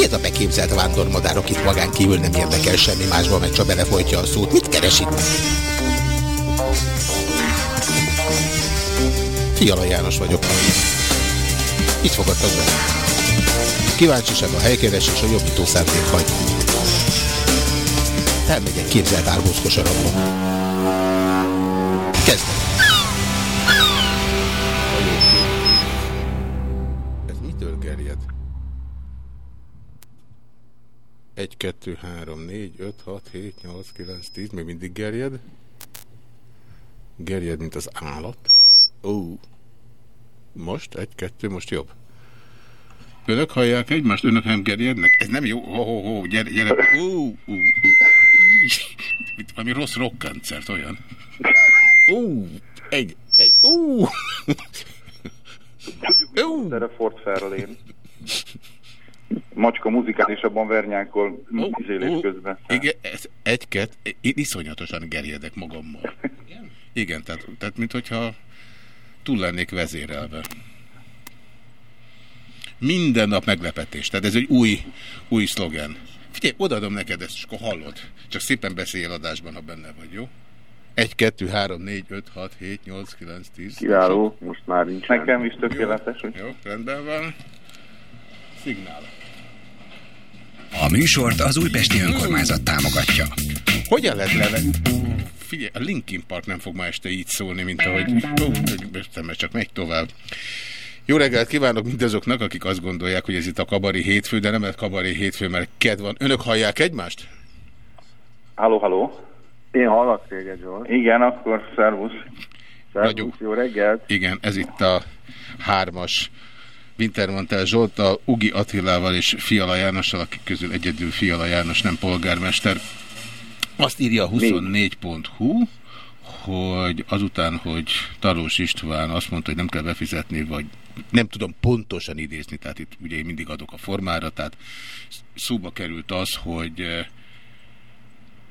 Ez a beképzelt vándormadár, akit magán kívül nem érdekel semmi másban, mert csak belefolytja a szót? Mit keres itt? Fiala János vagyok. Itt fogadtak be. Kíváncsiság a helykeresés a jobbító szándék hagy. Elmegyek képzelt árbóz kosarabba. 2, 3, 4, 5, 6, 7, 8, 9, 10, még mindig gerjed. Gerjed, mint az állat. Ó. Most? Egy, kettő, most jobb. Önök hallják egymást? Önök nem gerjednek? Ez nem jó. Ho, ho, ho, gyere, gyere. Ú, ú, ú. Itt valami rossz rockkoncert olyan. Ú, egy, egy, ú. Tudjuk, erre Ford Fairlane. Macska muzikálisabban vernyákol műzélés közben. Igen, ez egy-két, én iszonyatosan gerjedek magammal. Igen, tehát, tehát mint hogyha túl lennék vezérelve. Minden nap meglepetés. Tehát ez egy új, új szlogen. Figyelj, odaadom neked ezt, és akkor hallod. Csak szépen beszélj adásban, ha benne vagy, jó? 1, 2, 3, 4, 5, 6, 7, 8, 9, 10. Kiváló, most már nincs. Nekem is tökéletes. Jó, jó, rendben van. Szignál. A műsort az Újpesti Önkormányzat támogatja. Hogyan lehet lele... Figyelj, a Linkin Park nem fog ma este így szólni, mint ahogy... Ó, mert csak megy tovább. Jó reggelt kívánok mindazoknak, akik azt gondolják, hogy ez itt a kabari hétfő, de nem ez kabari hétfő, mert ked van. Önök hallják egymást? Halló, halló. Én hallak téged, Zsolt. Igen, akkor szervusz. Szervusz, jó reggelt. Igen, ez itt a hármas Wintermantel a Ugi Attilával és Fiala Jánossal, akik közül egyedül Fiala János, nem polgármester. Azt írja a 24.hu, hogy azután, hogy Tarós István azt mondta, hogy nem kell befizetni, vagy nem tudom pontosan idézni, tehát itt ugye én mindig adok a formára, tehát szóba került az, hogy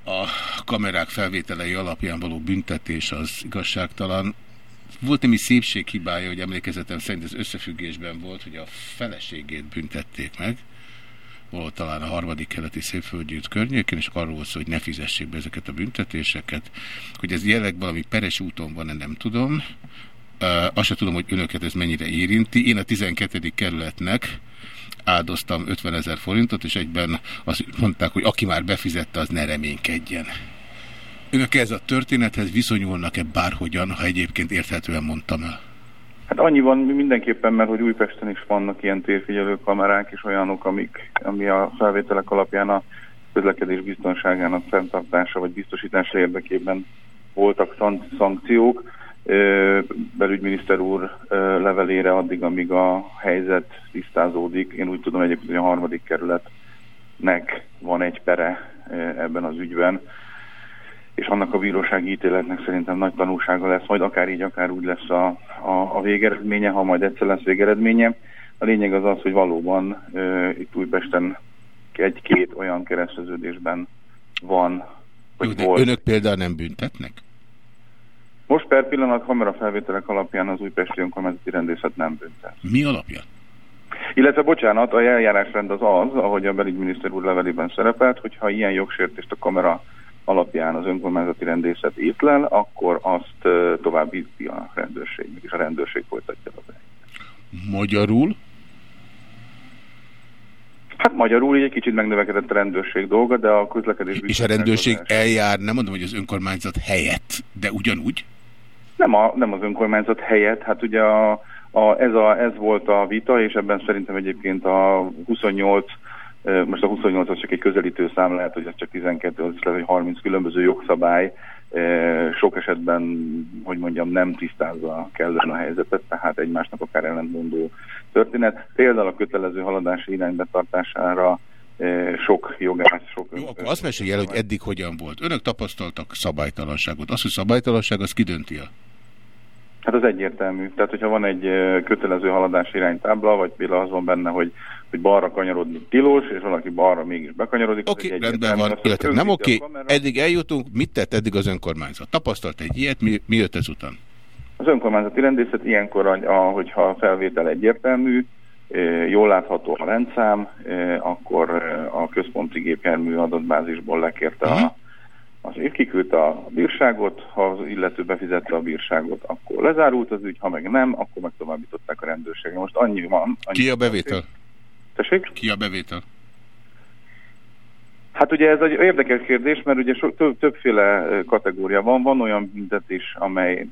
a kamerák felvételei alapján való büntetés az igazságtalan. Volt némi szépséghibája, hogy emlékezetem szerint ez összefüggésben volt, hogy a feleségét büntették meg, volt talán a harmadik keleti szépföldgyűjt környékén, és arról volt szó, hogy ne fizessék be ezeket a büntetéseket. Hogy ez jelenleg valami peres úton van, nem tudom. Uh, azt sem tudom, hogy önöket ez mennyire érinti. Én a 12. kerületnek áldoztam 50 ezer forintot, és egyben azt mondták, hogy aki már befizette, az ne reménykedjen. Önök ez a történethez viszonyulnak-e bárhogyan, ha egyébként érthetően mondtam el? Hát annyi van mindenképpen, mert hogy Újpesten is vannak ilyen térfigyelő kamerák, és olyanok, amik, ami a felvételek alapján a közlekedés biztonságának fenntartása vagy biztosítása érdekében voltak szank szankciók. Belügyminiszter úr levelére addig, amíg a helyzet tisztázódik. Én úgy tudom egyébként, hogy a harmadik kerületnek van egy pere ebben az ügyben és annak a bírósági ítéletnek szerintem nagy tanulsága lesz, majd akár így, akár úgy lesz a, a, a végeredménye, ha majd egyszer lesz végeredménye. A lényeg az az, hogy valóban e, itt Újpesten egy-két olyan kereszteződésben van, hogy Jó, volt. önök például nem büntetnek? Most per pillanat kamerafelvételek alapján az újpesti önkormányzati rendészet nem büntet. Mi alapján? Illetve, bocsánat, a eljárásrend az az, ahogy a belügyminiszter úr levelében szerepelt, hogyha ilyen jogsértést a kamera alapján az önkormányzati rendészet étlel, akkor azt tovább bízti a rendőrség, és a rendőrség folytatja a Magyarul? Hát magyarul így egy kicsit megnövekedett a rendőrség dolga, de a közlekedés... És a rendőrség eljár, nem mondom, hogy az önkormányzat helyett, de ugyanúgy? Nem, a, nem az önkormányzat helyett, hát ugye a, a, ez, a, ez volt a vita, és ebben szerintem egyébként a 28 most a 28 az csak egy közelítő szám, lehet, hogy ez csak 12, az is lehet, hogy 30 különböző jogszabály sok esetben, hogy mondjam, nem tisztázza kellően a helyzetet, tehát egymásnak akár ellentmondó történet. Például a kötelező haladási iránybetartására sok jogász, sok... Jó, akkor azt mesélj el, hogy eddig hogyan volt. Önök tapasztaltak szabálytalanságot. Az, hogy szabálytalanság, az kidönti -e? Hát az egyértelmű. Tehát, hogyha van egy kötelező haladási iránytábla, vagy például az van benne, hogy hogy balra kanyarodni tilos, és valaki balra mégis bekanyarodik. Oké, okay, rendben van, illetve nem oké, okay. eddig eljutunk, mit tett eddig az önkormányzat? Tapasztalt egy ilyet, mi, mi jött ezután? Az önkormányzati rendészet ilyenkor, hogyha a felvétel egyértelmű, jól látható a rendszám, akkor a központi gépjármű adatbázisból lekérte a, mhm. az kiküldte a bírságot, ha az illető befizette a bírságot, akkor lezárult az ügy, ha meg nem, akkor meg továbbították a rendőrségre. Most annyi van. Annyi Ki a bevétel? Tessék? Ki a bevétel? Hát ugye ez egy érdekes kérdés, mert ugye so, több, többféle kategória van. Van olyan büntetés, amely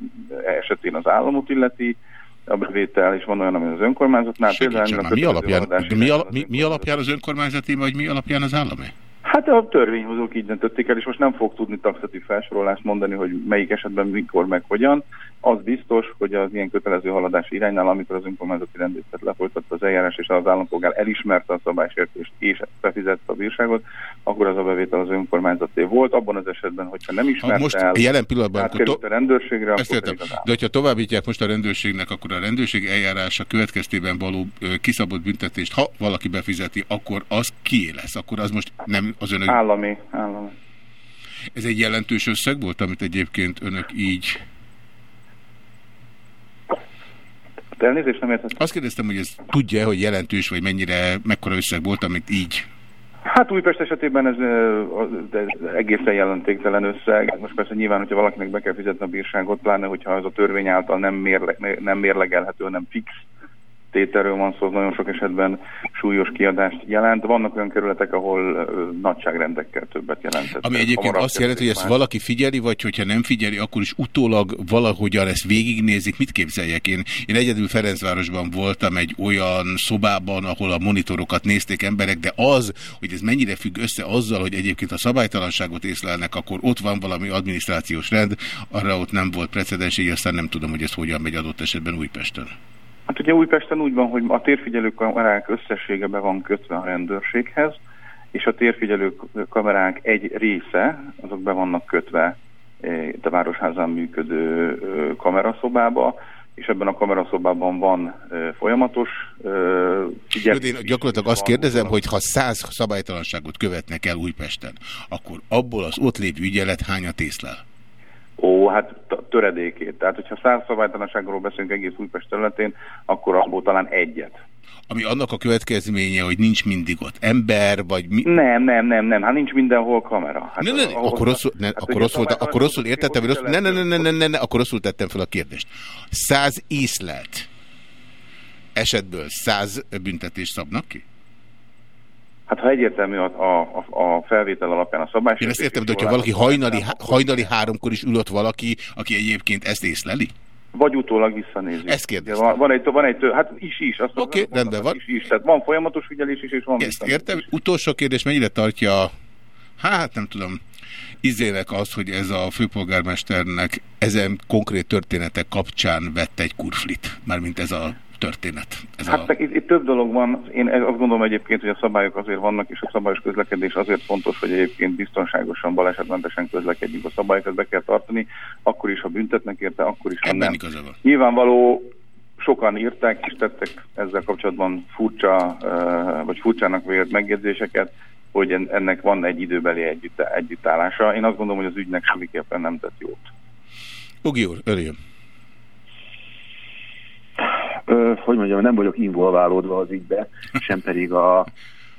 esetén az államot illeti, a bevétel, és van olyan, ami az önkormányzatnál. Például mi alapján, mi, al mi, mi alapján az önkormányzati, vagy mi alapján az állami? Hát a törvényhozók így döntötték el, és most nem fog tudni taxatív felsorolást mondani, hogy melyik esetben mikor meg hogyan. Az biztos, hogy az ilyen kötelező haladási iránynál, amikor az önkormányzati rendészet lefolytatta az eljárás, és az állampolgár elismerte a szabálysértést és befizette a bírságot, akkor az a bevétel az önkormányzaté volt. Abban az esetben, hogyha nem ismerte ha most el, jelen pillanatban, akkor a rendőrségre, ezt akkor. De hogyha továbbítják most a rendőrségnek, akkor a rendőrség eljárása következtében való kiszabott büntetést, ha valaki befizeti, akkor az ki lesz? Akkor az most nem az önök... Állami, állami. Ez egy jelentős összeg volt, amit egyébként önök így... De elnézést nem értettem. Azt kérdeztem, hogy ez tudja hogy jelentős, vagy mennyire, mekkora összeg volt, amit így... Hát Újpest esetében ez, ez egészen jelentéktelen összeg. Most persze nyilván, hogyha valakinek be kell fizetni a bírságot, pláne hogyha az a törvény által nem, mérle, nem mérlegelhető, nem fix tételről van szó, nagyon sok esetben súlyos kiadást jelent. Vannak olyan kerületek, ahol nagyságrendekkel többet jelentett. Ami egyébként azt jelenti, hogy ezt valaki figyeli, vagy hogyha nem figyeli, akkor is utólag valahogyan ezt végignézik. Mit képzeljek én? Én egyedül Ferencvárosban voltam egy olyan szobában, ahol a monitorokat nézték emberek, de az, hogy ez mennyire függ össze azzal, hogy egyébként a szabálytalanságot észlelnek, akkor ott van valami adminisztrációs rend, arra ott nem volt precedens, így aztán nem tudom, hogy ez hogyan megy adott esetben Újpesten. Hát ugye Újpesten úgy van, hogy a térfigyelő kamerák összessége be van kötve a rendőrséghez, és a térfigyelő kamerák egy része, azok be vannak kötve eh, a Városházán működő kameraszobába, és ebben a kameraszobában van eh, folyamatos eh, figyelés. Én gyakorlatilag azt kérdezem, hogy ha száz szabálytalanságot követnek el Újpesten, akkor abból az ott lévő ügyelet hányat észlel? Ó, hát töredékét. Tehát, hogyha száz szabálytalanságról beszélünk egész Újpest területén, akkor abból talán egyet. Ami annak a következménye, hogy nincs mindig ott ember, vagy mi? Nem, nem, nem, nem. Hát nincs mindenhol kamera. Hát ne, ne, ne, akkor rosszul, ne, hát, akkor rosszul, akkor rosszul értettem, hogy rosszul, ne, ne, ne, ne, ne, ne, ne, akkor rosszul tettem fel a kérdést. Száz észlelt esetből száz büntetést szabnak ki? Hát ha egyértelmű a, a, a felvétel alapján a szabály... Én ezt értem, de hogyha valaki hajnali, hajnali háromkor is ülött valaki, aki egyébként ezt észleli? Vagy utólag visszanézi. Ezt kérdeztem. Van, van egy, van egy hát is is. Oké, okay, rendben van. Is, is. Tehát van folyamatos figyelés is, és van Ezt értem. Utolsó kérdés, mennyire tartja, hát nem tudom, izének az, hogy ez a főpolgármesternek ezen konkrét történetek kapcsán vett egy kurflit, mármint ez a történet? Ez hát a... itt, itt több dolog van. Én azt gondolom egyébként, hogy a szabályok azért vannak, és a szabályos közlekedés azért fontos, hogy egyébként biztonságosan, balesetmentesen közlekedjünk. A szabályokat be kell tartani, akkor is, ha büntetnek érte, akkor is, ha nem. Nyilvánvaló sokan írták és tettek ezzel kapcsolatban furcsa, vagy furcsának vélt megjegyzéseket, hogy ennek van egy időbeli együtt, együttállása. Én azt gondolom, hogy az ügynek semmiképpen nem tett jót. Ugi úr, örüljön hogy mondjam, nem vagyok involválódva az ügybe, sem pedig a,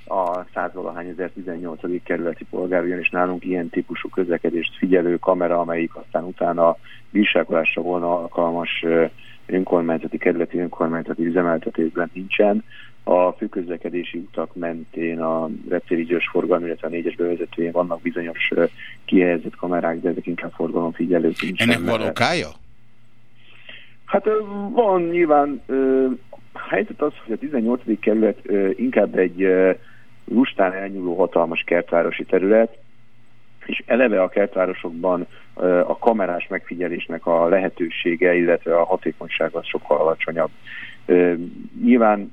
a 118. kerületi polgár, ugyanis nálunk ilyen típusú közlekedést figyelő kamera, amelyik aztán utána bírságolásra volna alkalmas önkormányzati, kerületi önkormányzati üzemeltetésben nincsen. A főközlekedési utak mentén a reptérígyős forgalmi, illetve a négyes bevezetőjén vannak bizonyos kihelyezett kamerák, de ezek inkább forgalomfigyelők. Ennek van okája? Hát van nyilván, a helyzet az, hogy a 18. kerület inkább egy lustán elnyúló hatalmas kertvárosi terület, és eleve a kertvárosokban a kamerás megfigyelésnek a lehetősége, illetve a hatékonyság az sokkal alacsonyabb. Nyilván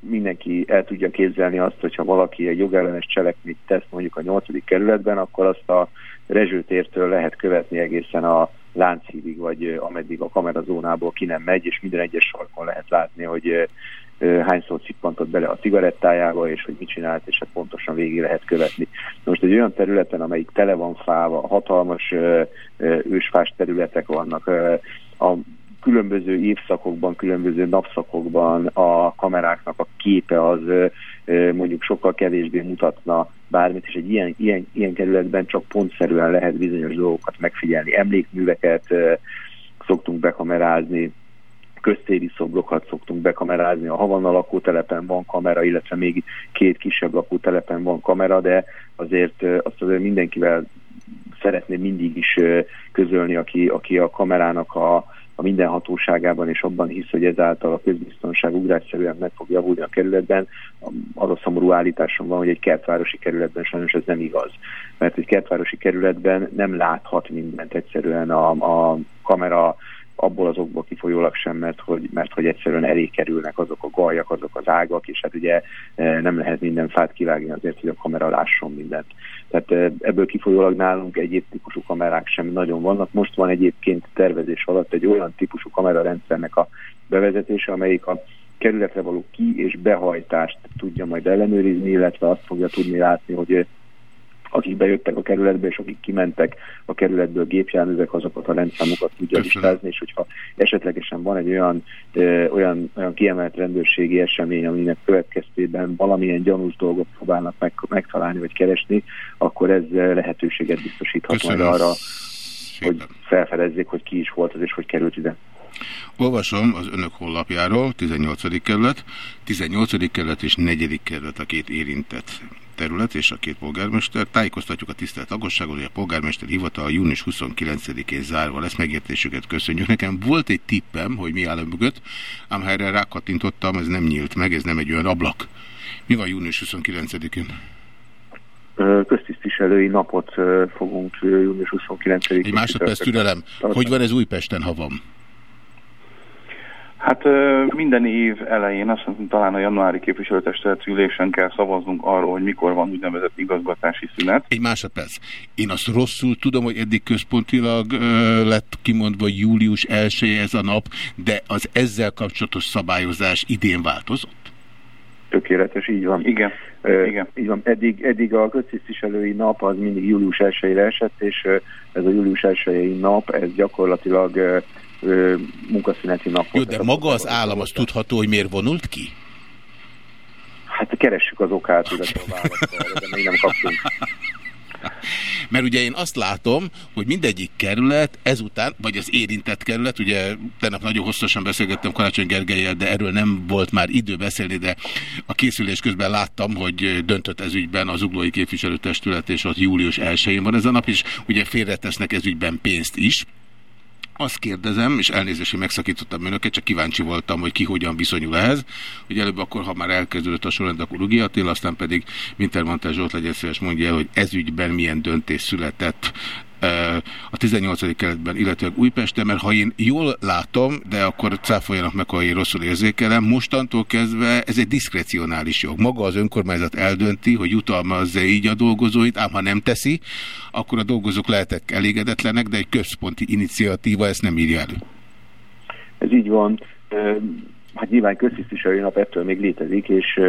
mindenki el tudja képzelni azt, hogyha valaki egy jogellenes cselekményt tesz mondjuk a 8. kerületben, akkor azt a rezsőtértől lehet követni egészen a Lánchídig, vagy ameddig a kamerazónából ki nem megy, és minden egyes sarkon lehet látni, hogy hányszor cippantott bele a cigarettájába, és hogy mit csinált, és hát pontosan végig lehet követni. Most egy olyan területen, amelyik tele van fáva, hatalmas ősfás területek vannak, a különböző évszakokban, különböző napszakokban a kameráknak a képe az mondjuk sokkal kevésbé mutatna bármit, és egy ilyen, ilyen, ilyen kerületben csak pontszerűen lehet bizonyos dolgokat megfigyelni. Emlékműveket szoktunk bekamerázni, köztéri szobrokat szoktunk bekamerázni, a Havana lakótelepen van kamera, illetve még két kisebb lakótelepen van kamera, de azért azt azért mindenkivel szeretném mindig is közölni, aki, aki a kamerának a, a mindenhatóságában, és abban hisz, hogy ezáltal a közbiztonság ugrásszerűen meg fog javulni a kerületben. A szomorú állításom van, hogy egy kertvárosi kerületben sajnos ez nem igaz. Mert egy kertvárosi kerületben nem láthat mindent egyszerűen a, a kamera abból az okból kifolyólag sem, mert hogy, mert hogy egyszerűen elé kerülnek azok a gajak, azok az ágak, és hát ugye e, nem lehet minden fát kivágni azért, hogy a kamera lásson mindent. Tehát e, ebből kifolyólag nálunk egyéb típusú kamerák sem nagyon vannak. Most van egyébként tervezés alatt egy olyan típusú kamerarendszernek a bevezetése, amelyik a kerületre való ki- és behajtást tudja majd ellenőrizni, illetve azt fogja tudni látni, hogy akik bejöttek a kerületbe, és akik kimentek a kerületből gépjárművek, azokat a rendszámokat tudja listázni, és hogyha esetlegesen van egy olyan, ö, olyan, olyan kiemelt rendőrségi esemény, aminek következtében valamilyen gyanús dolgot próbálnak meg, megtalálni vagy keresni, akkor ez lehetőséget biztosíthat majd arra, hogy felfedezzék, hogy ki is volt az, és hogy került ide. Olvasom az önök honlapjáról, 18. kerület, 18. kerület és 4. kerület a két érintett terület és a két polgármester. Tájékoztatjuk a tisztelt agosságot, hogy a polgármester hivatal június 29-én zárva lesz. Megértésüket köszönjük. Nekem volt egy tippem, hogy mi áll a mögött, ám ha erre rákattintottam, ez nem nyílt meg, ez nem egy olyan ablak. Mi van június 29-én? Köztisztviselői napot fogunk június 29-én. Egy másodperc türelem. Hogy van ez Újpesten, ha van? Hát minden év elején, azt hiszem talán a januári képviselőtestület ülésen kell szavaznunk arról, hogy mikor van úgynevezett igazgatási szünet. Egy másodperc. Én azt rosszul tudom, hogy eddig központilag ö, lett kimondva július 1 ez a nap, de az ezzel kapcsolatos szabályozás idén változott? Tökéletes, így van. Igen. Uh, Igen. Így van. Eddig, eddig a köztisztviselői nap az mindig július 1-re esett, és ez a július 1 nap, ez gyakorlatilag munkaszüneti napot. Jó, de maga az állam az tudható, hogy miért vonult ki? Hát keressük az okát, illetve a választ, de még nem kaptunk. Mert ugye én azt látom, hogy mindegyik kerület ezután, vagy az érintett kerület, ugye tegnap nagyon hosszasan beszélgettem Karácsony Gergelyel, de erről nem volt már idő beszélni, de a készülés közben láttam, hogy döntött ez ügyben az uglói képviselőtestület, és az július 1-én van ez a nap, és ugye félretesznek ez ügyben pénzt is. Azt kérdezem, és elnézést, hogy megszakítottam önöket, csak kíváncsi voltam, hogy ki hogyan viszonyul ehhez, hogy előbb akkor, ha már elkezdődött a sorrend, akkor Ugi Attila, aztán pedig Wintermantel Zsolt legyen szíves mondja hogy ez ügyben milyen döntés született a 18. keletben, illetve Újpesten, mert ha én jól látom, de akkor cáfoljanak meg, ha én rosszul érzékelem, mostantól kezdve ez egy diszkrecionális jog. Maga az önkormányzat eldönti, hogy jutalmazza így a dolgozóit, ám ha nem teszi, akkor a dolgozók lehetek elégedetlenek, de egy központi iniciatíva ezt nem írja elő. Ez így van. Hát nyilván köztisztviselői nap ettől még létezik, és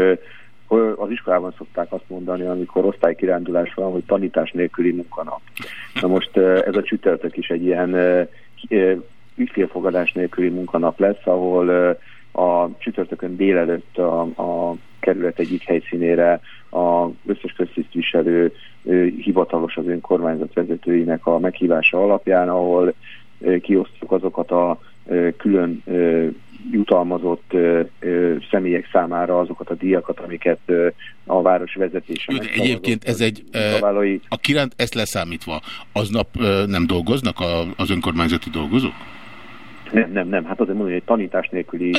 az iskolában szokták azt mondani, amikor osztálykirándulás van, hogy tanítás nélküli munkanap. Na most ez a csütörtök is egy ilyen ügyfélfogadás nélküli munkanap lesz, ahol a csütörtökön délelőtt a, a kerület egyik helyszínére a összes köztisztviselő hivatalos az önkormányzat vezetőinek a meghívása alapján, ahol kiosztjuk azokat a külön jutalmazott ö, ö, személyek számára azokat a díjakat, amiket ö, a város vezetése. Jó, de egyébként ez egy, munkavállalói... a kiránt ezt leszámítva, aznap ö, nem dolgoznak a, az önkormányzati dolgozók? Nem, nem, nem. Hát azért mondom, hogy egy tanítás nélküli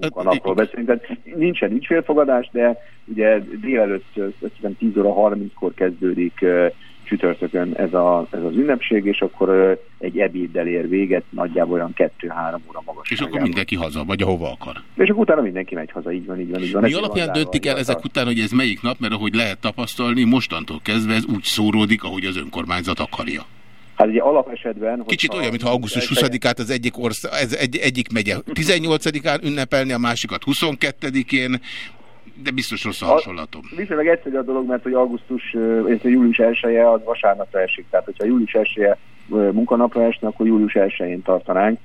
munkanapról beszélünk. Tehát nincsen ügyfélfogadás, de ugye délelőtt 10 óra 30-kor kezdődik csütörtökön ez, a, ez az ünnepség, és akkor egy ebéddel ér véget, nagyjából olyan 2-3 óra magas. És akkor mindenki haza, vagy ahova akar. És akkor utána mindenki megy haza, így van, így van. Így van. Mi alapján döntik el ezek után, hogy ez melyik nap, mert ahogy lehet tapasztalni, mostantól kezdve ez úgy szóródik, ahogy az önkormányzat akarja. Hát ugye alapesetben... Kicsit olyan, mintha augusztus 20-át az egyik, ország, ez egy, egyik megye 18-án ünnepelni, a másikat 22-én, de biztos rossz a hasonlatom. Viszonylag egyszerű a dolog, mert hogy augusztus, illetve július 1 -e az vasárnapra esik. Tehát, hogyha július 1 -e munkanapra esne, akkor július 1-én tartanánk.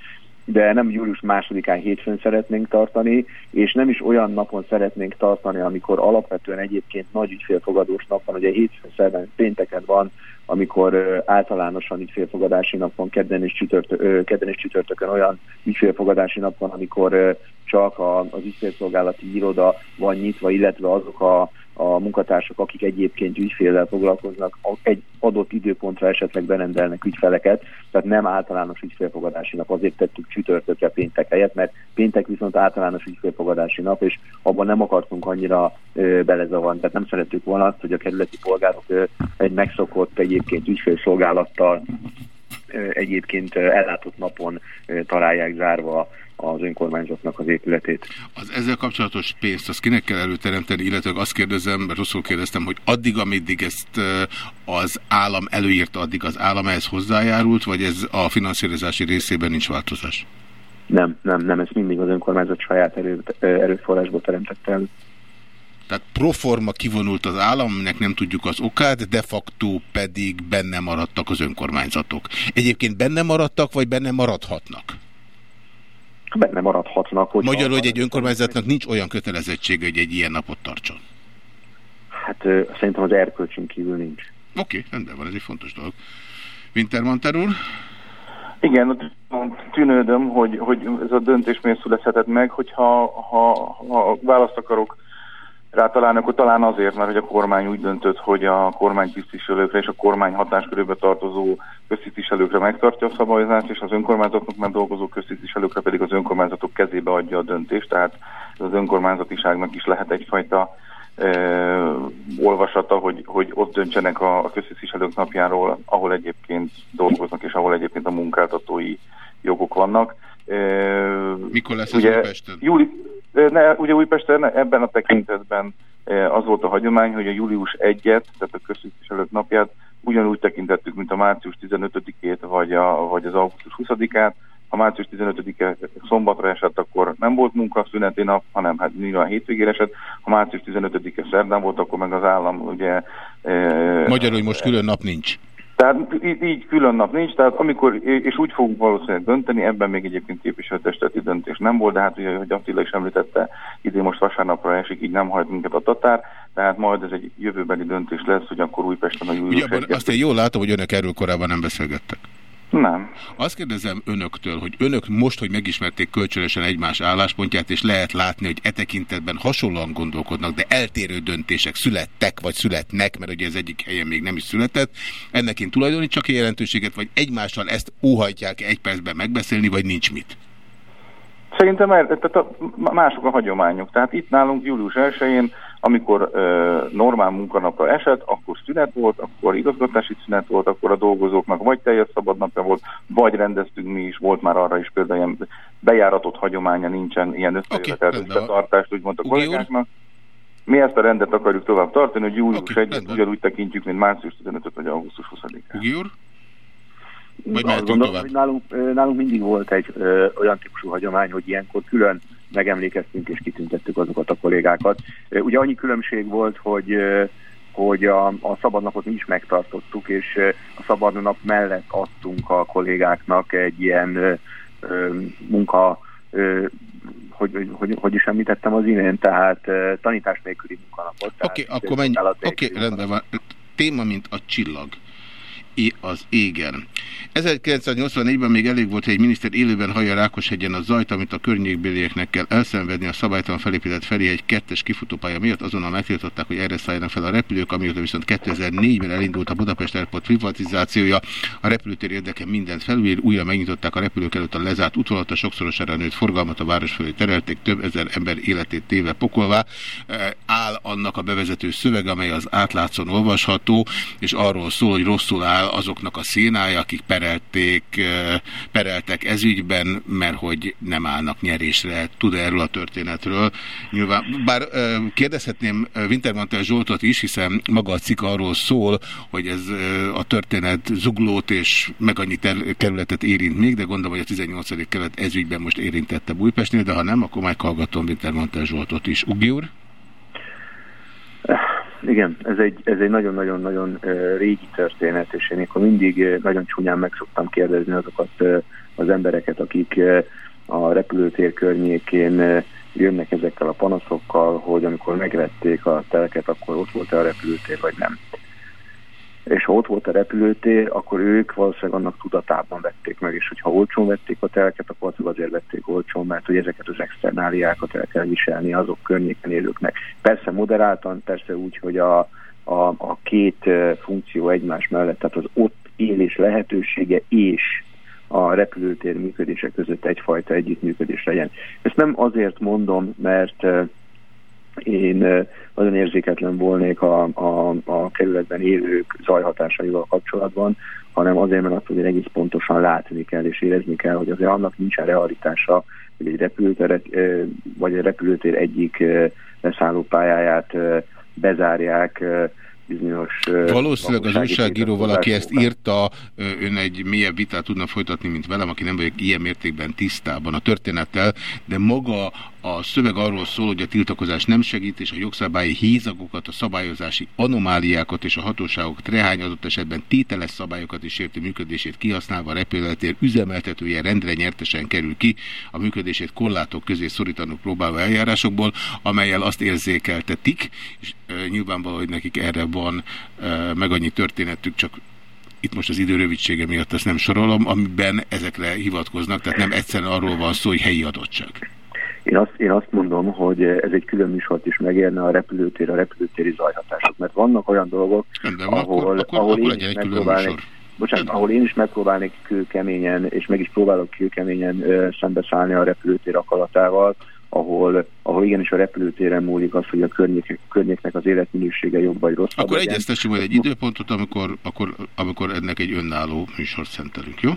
de nem július másodikán hétfőn szeretnénk tartani, és nem is olyan napon szeretnénk tartani, amikor alapvetően egyébként nagy ügyfélfogadós nap van, ugye hétfőn szerdán pénteken van, amikor általánosan ügyfélfogadási nap van, kedden és, csütört, kedden és csütörtökön olyan ügyfélfogadási nap van, amikor csak az ügyfélszolgálati iroda van nyitva, illetve azok a a munkatársak, akik egyébként ügyféllel foglalkoznak, egy adott időpontra esetleg berendelnek ügyfeleket, tehát nem általános ügyfélfogadási nap, azért tettük csütörtökre péntek helyett, mert péntek viszont általános ügyfélfogadási nap, és abban nem akartunk annyira ö, belezavarni, tehát nem szerettük volna azt, hogy a kerületi polgárok ö, egy megszokott egyébként ügyfélszolgálattal egyébként ellátott napon találják zárva az önkormányzatnak az épületét. Az ezzel kapcsolatos pénzt, azt kinek kell előteremteni, illetve azt kérdezem, mert rosszul kérdeztem, hogy addig, ameddig ezt az állam előírta, addig az állam ehhez hozzájárult, vagy ez a finanszírozási részében nincs változás? Nem, nem, nem, ez mindig az önkormányzat saját erő, erőforrásból teremtett el. Tehát proforma kivonult az állam, aminek nem tudjuk az okát, de facto pedig benne maradtak az önkormányzatok. Egyébként benne maradtak, vagy benne maradhatnak? Benne maradhatnak. Hogy Magyarul, hogy egy önkormányzatnak nincs olyan kötelezettsége, hogy egy ilyen napot tartson. Hát ö, szerintem az erkölcsön kívül nincs. Oké, okay, rendben van, ez egy fontos dolog. Wintermanter úr? Igen, tűnődöm, hogy, hogy ez a döntés miért születhetett meg, hogyha ha, ha választ akarok rátalálni, akkor talán azért, mert hogy a kormány úgy döntött, hogy a kormány tisztviselőkre és a kormány hatáskörébe tartozó köztisztviselőkre megtartja a szabályozást, és az önkormányzatnak nem dolgozó köztisztviselőkre pedig az önkormányzatok kezébe adja a döntést, tehát az önkormányzatiságnak is lehet egyfajta e, olvasata, hogy, hogy ott döntsenek a, a köztisztviselők napjáról, ahol egyébként dolgoznak, és ahol egyébként a munkáltatói jogok vannak. E, Mikor lesz ez ugye? Júli, ne, ugye Újpesten ebben a tekintetben az volt a hagyomány, hogy a július 1-et, tehát a köztisztviselők napját ugyanúgy tekintettük, mint a március 15-ét, vagy, a, vagy az augusztus 20-át. Ha március 15-e szombatra esett, akkor nem volt munkaszüneti nap, hanem hát nyilván hétvégére esett. Ha március 15-e szerdán volt, akkor meg az állam ugye... Magyarul, hogy most külön nap nincs. Tehát így, külön nap nincs, tehát amikor, és úgy fogunk valószínűleg dönteni, ebben még egyébként képviselőtesteti döntés nem volt, de hát ugye, hogy Attila is említette, idén most vasárnapra esik, így nem hajt minket a tatár, tehát majd ez egy jövőbeli döntés lesz, hogy akkor Újpesten a július Ugye, azt én jól látom, hogy önök erről korábban nem beszélgettek. Nem. Azt kérdezem önöktől, hogy önök most, hogy megismerték kölcsönösen egymás álláspontját, és lehet látni, hogy e tekintetben hasonlóan gondolkodnak, de eltérő döntések születtek, vagy születnek, mert ugye ez egyik helyen még nem is született. Ennek én csak jelentőséget, vagy egymással ezt óhajtják egy percben megbeszélni, vagy nincs mit? Szerintem tehát a, mások a hagyományok. Tehát itt nálunk július 1-én amikor ö, normál munkanapra esett, akkor szünet volt, akkor igazgatási szünet volt, akkor a dolgozóknak vagy teljes szabadnapja volt, vagy rendeztünk mi is, volt már arra is például ilyen bejáratott hagyománya, nincsen ilyen összejövetel okay, összetartást, úgymond a kollégáknak. Mi ezt a rendet akarjuk tovább tartani, hogy július okay, 1 ugyanúgy tekintjük, mint március 15 vagy augusztus 20-án. Ugi úr? Vagy Azt gondolom, tovább? hogy nálunk, nálunk mindig volt egy ö, olyan típusú hagyomány, hogy ilyenkor külön megemlékeztünk és kitüntettük azokat a kollégákat. Ugye annyi különbség volt, hogy hogy a, a szabadnapot mi is megtartottuk, és a szabadnap mellett adtunk a kollégáknak egy ilyen ö, munka, ö, hogy, hogy, hogy is említettem az imént, tehát ö, tanítás nélküli munkanapot. Oké, okay, akkor menj, oké, okay, rendben van. Téma, mint a csillag az égen. 1984-ben még elég volt, hogy egy miniszter élőben hallja Rákoshegyen a zajt, amit a környékbélieknek kell elszenvedni a szabálytalan felépített felé egy kettes kifutópálya miatt, azonnal megtiltották, hogy erre szálljanak fel a repülők, amióta viszont 2004-ben elindult a Budapest Airport privatizációja. A repülőtér érdeke mindent felülér, újra megnyitották a repülők előtt a lezárt útvonalat, a sokszorosára nőtt forgalmat a város felé terelték, több ezer ember életét téve pokolvá. Áll annak a bevezető szöveg, amely az átlátszón olvasható, és arról szól, hogy rosszul áll azoknak a szénája, akik perelték, pereltek ezügyben, mert hogy nem állnak nyerésre. Tud -e erről a történetről? Nyilván, bár kérdezhetném Wintermantel Zsoltot is, hiszen maga a cikk arról szól, hogy ez a történet zuglót és meg annyi kerületet érint még, de gondolom, hogy a 18. kelet ezügyben most érintette Újpestnél, de ha nem, akkor meghallgatom Wintermantel Zsoltot is. Ugi úr? Igen, ez egy, ez egy nagyon-nagyon-nagyon régi történet, és én akkor mindig nagyon csúnyán meg szoktam kérdezni azokat az embereket, akik a repülőtér környékén jönnek ezekkel a panaszokkal, hogy amikor megvették a teleket, akkor ott volt-e a repülőtér, vagy nem és ha ott volt a repülőtér, akkor ők valószínűleg annak tudatában vették meg, és hogyha olcsón vették a telket, akkor azért vették olcsón, mert hogy ezeket az externáliákat el kell viselni azok környéken élőknek. Persze moderáltan, persze úgy, hogy a, a, a két funkció egymás mellett, tehát az ott élés lehetősége és a repülőtér működése között egyfajta együttműködés legyen. Ezt nem azért mondom, mert én nagyon érzéketlen volnék a, a, a kerületben élők zajhatásaival kapcsolatban, hanem azért, mert azt, hogy egész pontosan látni kell és érezni kell, hogy azért annak nincsen realitása, hogy egy repülőtér, vagy egy repülőtér egyik leszállópályáját bezárják, bizonyos... Valószínűleg az újságíró valaki ezt írta, ön egy mélyebb vitát tudna folytatni, mint velem, aki nem vagyok ilyen mértékben tisztában a történettel, de maga a szöveg arról szól, hogy a tiltakozás nem segít, és a jogszabályi hézagokat, a szabályozási anomáliákat és a hatóságok trehány adott esetben tételes szabályokat is érti működését kihasználva a repülőtér üzemeltetője rendre nyertesen kerül ki, a működését korlátok közé szorítanunk próbálva eljárásokból, amelyel azt érzékeltetik, és nyilvánvaló, hogy nekik erre van meg annyi történetük, csak itt most az idő rövidsége miatt ezt nem sorolom, amiben ezekre hivatkoznak, tehát nem egyszerűen arról van szó, hogy helyi adottság. Én azt, én azt mondom, hogy ez egy külön műsort is megérne a repülőtér, a repülőtéri zajhatások, mert vannak olyan dolgok, De ahol, akkor, akkor, ahol akkor én is megpróbálnék, bocsánat, ahol én is megpróbálnék kőkeményen, és meg is próbálok kőkeményen szembeszállni a repülőtér akaratával, ahol, ahol igenis a repülőtéren múlik az, hogy a környék, környéknek az életminősége jobb vagy rosszabb. Akkor egyeztessünk majd egy időpontot, amikor, akkor, amikor ennek egy önálló műsort szentelünk, jó?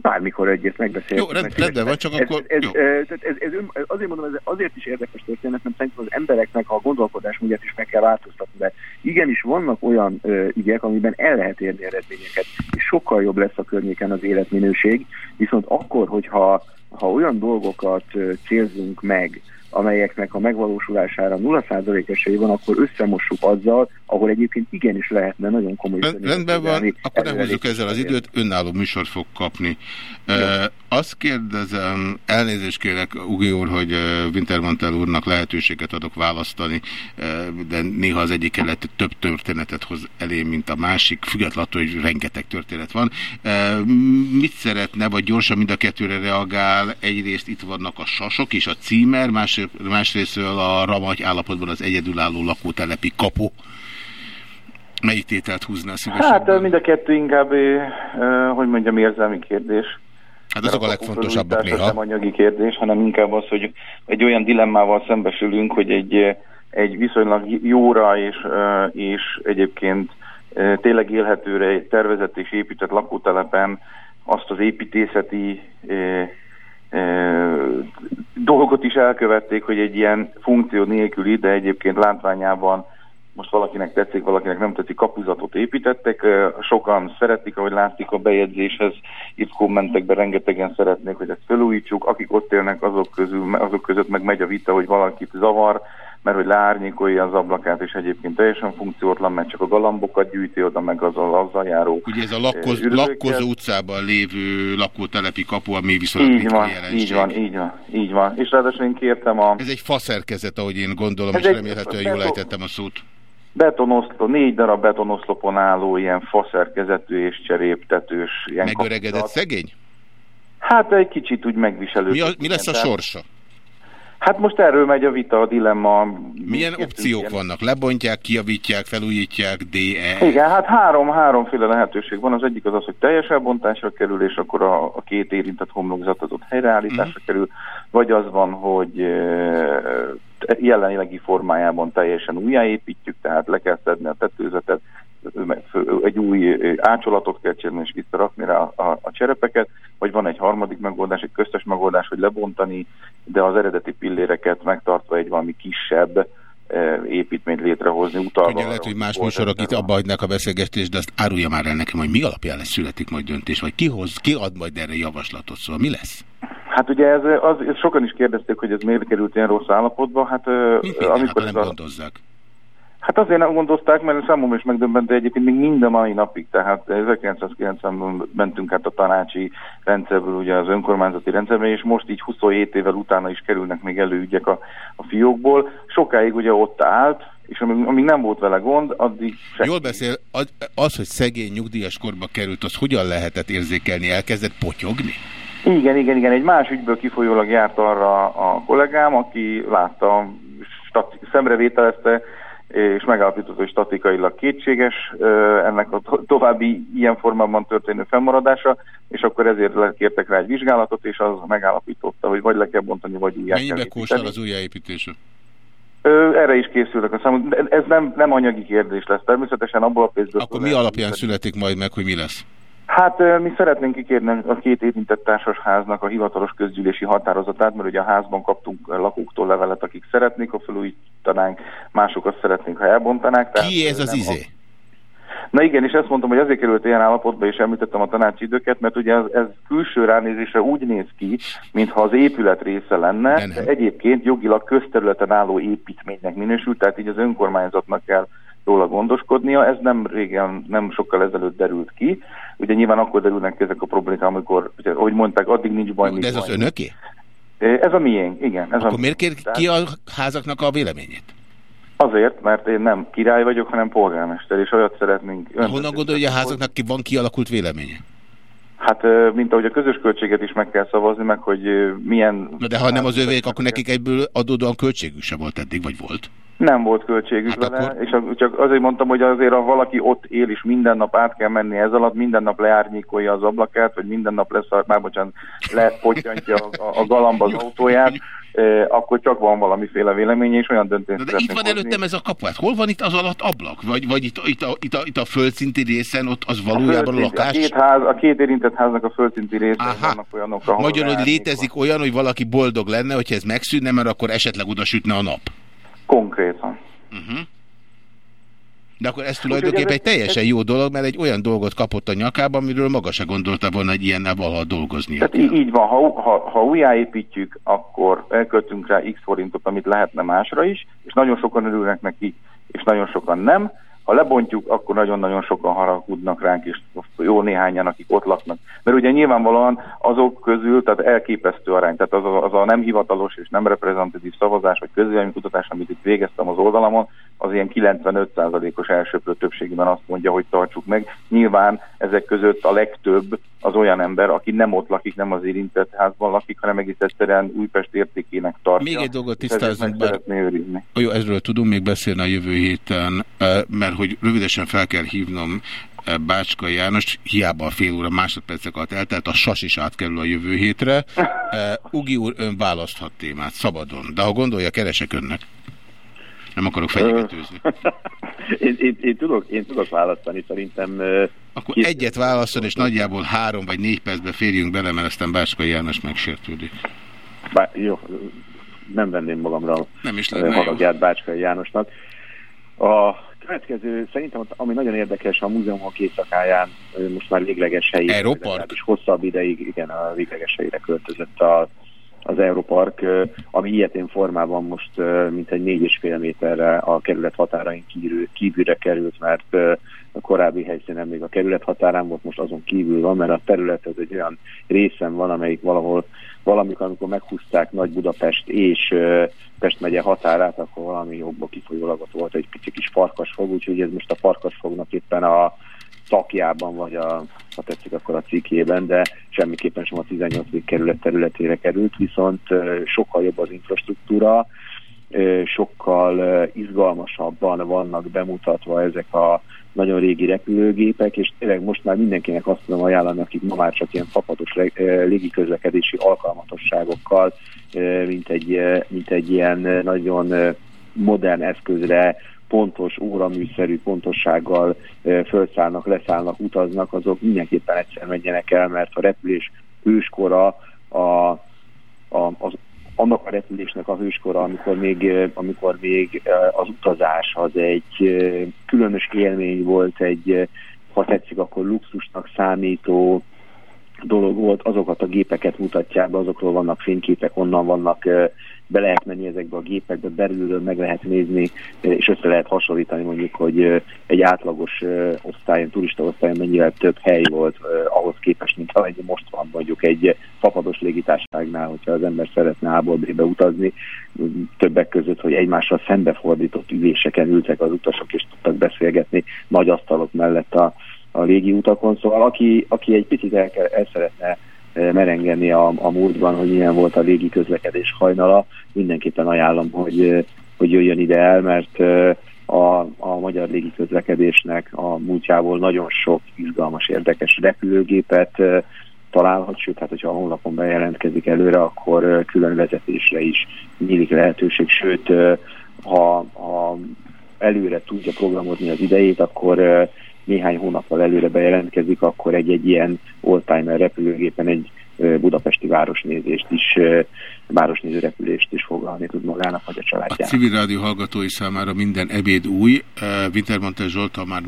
Bármikor egyet megbeszélünk. Jó, rend, rendben van, csak akkor... Ez, ez, ez, ez, ez, azért mondom, ez azért is érdekes történet, mert szerintem az embereknek a gondolkodás módját is meg kell változtatni, de igenis vannak olyan ö, ügyek, amiben el lehet érni eredményeket, és sokkal jobb lesz a környéken az életminőség, viszont akkor, hogyha ha olyan dolgokat célzunk meg, amelyeknek a megvalósulására 0% esély van, akkor összemossuk azzal, ahol egyébként igenis lehetne nagyon komoly... Rendben van, akkor ne húzzuk ezzel az időt, önálló műsort fog kapni. E, azt kérdezem, elnézést kérek, Ugi úr, hogy Wintermantel úrnak lehetőséget adok választani, de néha az egyik kellett több történetet hoz elé, mint a másik, függetlenül, hogy rengeteg történet van. E, mit szeretne, vagy gyorsan mind a kettőre reagál? Egyrészt itt vannak a sasok és a címer, más, másrésztől a ramagy állapotban az egyedülálló lakótelepi kapu. Melyik tételt húzná szívesen? Hát mind a kettő inkább, hogy mondjam, érzelmi kérdés. Hát azok a, a legfontosabbak néha. Nem anyagi kérdés, hanem inkább az, hogy egy olyan dilemmával szembesülünk, hogy egy, egy viszonylag jóra és, és egyébként tényleg élhetőre tervezett és épített lakótelepen azt az építészeti dolgot is elkövették, hogy egy ilyen funkció nélküli, de egyébként látványában most valakinek tetszik, valakinek nem tetszik, kapuzatot építettek. Sokan szeretik, ahogy látjuk a bejegyzéshez, itt kommentekben rengetegen szeretnék, hogy ezt felújítsuk. Akik ott élnek, azok, közül, azok között meg megy a vita, hogy valakit zavar, mert hogy leárnyékolja az ablakát, és egyébként teljesen funkciótlan, mert csak a galambokat gyűjti oda, meg azzal, azzal járó. Ugye ez a lakkoz, lakkozó utcában lévő lakótelepi kapu, ami viszont így van, így van, így van, így van. És ráadásul én kértem a... Ez egy faszerkezet, ahogy én gondolom, ez és remélhetően jól ejtettem a szót. Betonoszló, négy darab betonoszlopon álló ilyen faszerkezetű és cseréptetős. Ilyen Megöregedett kapcsolat. szegény? Hát egy kicsit úgy megviselő. Mi, a, mi lesz a sorsa? Hát most erről megy a vita, a dilemma. Milyen opciók ilyen. vannak? Lebontják, kiavítják, felújítják, DE? Igen, hát három, háromféle lehetőség van. Az egyik az az, hogy teljes elbontásra kerül, és akkor a, a két érintett homlokzat az ott helyreállításra uh. -huh. kerül, vagy az van, hogy e, jelenlegi formájában teljesen újjáépítjük, tehát le kell szedni a tetőzetet, egy új ácsolatot kell csinálni és visszarakni rá a, a, a cserepeket, vagy van egy harmadik megoldás, egy köztes megoldás, hogy lebontani, de az eredeti pilléreket megtartva egy valami kisebb építményt létrehozni utalva. Ugye lehet, hogy más műsorok itt abba hagynák a beszélgetést, de azt árulja már el nekem, hogy mi alapján lesz születik majd döntés, vagy ki, hoz, ki ad majd erre javaslatot, szóval mi lesz? Hát ugye ez, az, ez sokan is kérdezték, hogy ez miért került ilyen rossz állapotba. Hát, Minden, amikor hát nem a, gondozzák. Hát azért nem gondozták, mert számomra is megdöbbentő egyébként még minden mai napig, tehát 1990-ben mentünk át a tanácsi rendszerből, ugye az önkormányzati rendszerbe, és most így 27 évvel utána is kerülnek még előügyek a, a fiókból. Sokáig ugye ott állt, és amíg, amíg nem volt vele gond, addig... Jól beszél, az, az, hogy szegény nyugdíjas korba került, az hogyan lehetett érzékelni? Elkezdett potyogni? Igen, igen, igen. Egy más ügyből kifolyólag járt arra a kollégám, aki látta, szemrevételezte, és megállapított, hogy statikailag kétséges ennek a további ilyen formában történő fennmaradása, és akkor ezért kértek rá egy vizsgálatot, és az megállapította, hogy vagy le kell bontani, vagy újjá Mennyibe kóstol az újjáépítése? Erre is készültek a számok. Ez nem, nem anyagi kérdés lesz. Természetesen abból a pénzből... Akkor mi alapján születik majd meg, hogy mi lesz? Hát mi szeretnénk kikérni a két érintett társasháznak a hivatalos közgyűlési határozatát, mert ugye a házban kaptunk lakóktól levelet, akik szeretnék, ha felújítanánk, mások azt szeretnénk, ha elbontanák. Ki ez az izé? Na igen, és ezt mondtam, hogy azért került ilyen állapotba, és említettem a tanácsi időket, mert ugye ez, ez külső ránézésre úgy néz ki, mintha az épület része lenne, de egyébként jogilag közterületen álló építménynek minősül, tehát így az önkormányzatnak kell róla gondoskodnia. Ez nem régen, nem sokkal ezelőtt derült ki. Ugye nyilván akkor derülnek ezek a problémák, amikor, ugye, ahogy mondták, addig nincs baj. De ez baj. az önöké? Ez a miénk, igen. Ez akkor a miért kér ki a házaknak a véleményét? Azért, mert én nem király vagyok, hanem polgármester, és olyat szeretnénk... Honnan gondolja, hogy a házaknak ki van kialakult véleménye? Hát, mint ahogy a közös költséget is meg kell szavazni, meg hogy milyen... Na de ha nem az övék, akkor nekik egyből adódóan költségük sem volt eddig, vagy volt? Nem volt költségük hát vele, akkor... és csak azért mondtam, hogy azért ha valaki ott él, és minden nap át kell menni ez alatt, minden nap leárnyékolja az ablakát, vagy minden nap lesz, már bocsánat, lepotyantja a, a galamba az autóját, eh, akkor csak van valamiféle véleménye, és olyan döntés. De, de itt van előttem ez a kapu, hát hol van itt az alatt ablak? Vagy, vagy itt, itt, a, itt, a, itt a földszinti részen ott az valójában a, a lakás? A két, ház, a két érintett háznak a földszinti részen vannak olyanok, ahol Magyarul, hogy létezik van. olyan, hogy valaki boldog lenne, hogyha ez megszűnne, mert akkor esetleg oda sütne a nap. Konkrétan. Uh -huh. De akkor ez tulajdonképpen egy teljesen jó dolog, mert egy olyan dolgot kapott a nyakában, amiről maga se gondolta volna, hogy ilyennel valaha dolgozni. Tehát így, így van, ha, ha, ha újjáépítjük, akkor elköltünk rá x forintot, amit lehetne másra is, és nagyon sokan örülnek neki, és nagyon sokan nem. Ha lebontjuk, akkor nagyon-nagyon sokan haragudnak ránk, és jó néhányan, akik ott laknak. Mert ugye nyilvánvalóan azok közül, tehát elképesztő arány, tehát az a, az a nem hivatalos és nem reprezentatív szavazás, vagy közvélemény kutatás, amit itt végeztem az oldalamon, az ilyen 95%-os elsőprő többségében azt mondja, hogy tartsuk meg. Nyilván ezek között a legtöbb az olyan ember, aki nem ott lakik, nem az érintett házban lakik, hanem egész egyszerűen Újpest értékének tartja. Még egy dolgot tisztázunk, bár... Jó, ezről tudunk még beszélni a jövő héten, eh, mert hogy rövidesen fel kell hívnom eh, Bácska János, hiába a fél óra másodpercek alatt eltelt, a sas is átkerül a jövő hétre. Uh, Ugi úr, ön választhat témát, szabadon, de ha gondolja, keresek önnek. Nem akarok fenyegetőzni. én, én, én, tudok, én tudok választani, szerintem... Akkor két... egyet válaszol, és nagyjából három vagy négy percbe férjünk bele, mert aztán Bácska János megsértődik. Bá, jó, nem venném magamra nem is haragját Bácskai Jánosnak. A következő, szerintem ami nagyon érdekes, a múzeumok éjszakáján most már végleges. Aeropark? És hosszabb ideig, igen, a végleges helyére költözött a, az Aeropark, ami ilyetén formában most mint egy négy és fél méterre a kerület határain kívül, kívülre került, mert a korábbi helyszínen még a kerület határán volt, most azon kívül van, mert a terület ez egy olyan részen van, amelyik valahol valamikor, amikor meghúzták Nagy Budapest és Pest megye határát, akkor valami jobban kifolyólag volt egy pici kis farkasfog, úgyhogy ez most a farkasfognak éppen a takjában, vagy a, ha tetszik, akkor a cikkében, de semmiképpen sem a 18. kerület területére került, viszont sokkal jobb az infrastruktúra, sokkal izgalmasabban vannak bemutatva ezek a nagyon régi repülőgépek, és tényleg most már mindenkinek azt tudom ajánlani, akik ma már csak ilyen fapados légiközlekedési alkalmatosságokkal, mint egy, mint egy ilyen nagyon modern eszközre pontos, óraműszerű pontossággal felszállnak, leszállnak, utaznak, azok mindenképpen egyszer menjenek el, mert a repülés hőskora a, a, az annak a repülésnek a hőskora, amikor még, amikor még az utazás az egy különös élmény volt, egy, ha tetszik, akkor luxusnak számító dolog volt, azokat a gépeket mutatják be, azokról vannak fényképek, onnan vannak be lehet menni ezekbe a gépekbe, belülről meg lehet nézni, és össze lehet hasonlítani mondjuk, hogy egy átlagos osztályon, turista osztályon mennyivel több hely volt ahhoz képest, mint amennyi most van mondjuk egy fapados légitárságnál, hogyha az ember szeretne A-ból utazni, többek között, hogy egymással szembefordított üléseken ültek az utasok, és tudtak beszélgetni nagy asztalok mellett a, a légi utakon. Szóval aki, aki egy picit el, el szeretne merengeni a, a múltban, hogy milyen volt a légi közlekedés hajnala, mindenképpen ajánlom, hogy, hogy jöjjön ide el, mert a, a magyar légi közlekedésnek a múltjából nagyon sok izgalmas, érdekes repülőgépet találhat, sőt, hát hogyha a honlapon bejelentkezik előre, akkor külön vezetésre is nyílik lehetőség, sőt, ha, ha előre tudja programozni az idejét, akkor néhány hónappal előre bejelentkezik, akkor egy-egy ilyen oldtimer repülőgépen egy budapesti városnézést is, városnéző repülést is foglalni tud magának, vagy a családjának. A civil rádió hallgatói számára minden ebéd új. Wintermantel Zsoltal már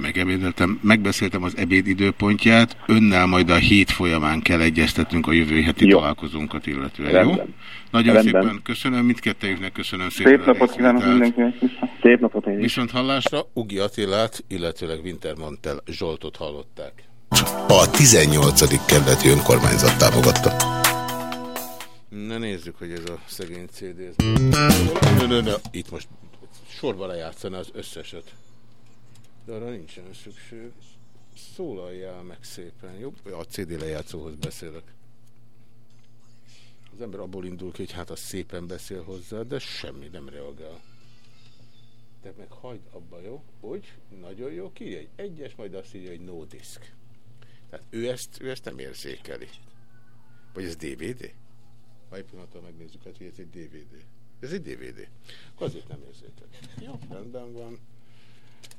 megebédeltem, megbeszéltem az ebéd időpontját. Önnel majd a hét folyamán kell egyeztetnünk a jövő heti jó. találkozónkat illetően. Rendben. Jó? Nagyon Rendben. szépen köszönöm, mindkettőjüknek köszönöm szépen. Szép napot kívánok mindenkinek. Szép napot én is. Viszont hallásra Ugi Attilát, illetőleg Wintermantel Zsoltot hallották. A 18. kerületi önkormányzat támogatta. Na nézzük, hogy ez a szegény CD. Ez... Na, na. Itt most sorba lejátszana az összeset. De arra nincsen szükség. Szólaljál meg szépen, jó? A CD lejátszóhoz beszélek. Az ember abból indul ki, hogy hát az szépen beszél hozzá, de semmi nem reagál. Te meg hagyd abba, jó? Úgy? Nagyon jó, kírja egy egyes, majd azt írja, hogy no disk. Tehát ő ezt, ő ezt nem érzékeli. Vagy ez DVD? Ha egy pillanattal megnézzük, hát, hogy ez egy DVD. Ez egy DVD. Akkor azért nem érzékeli. Jó, rendben van.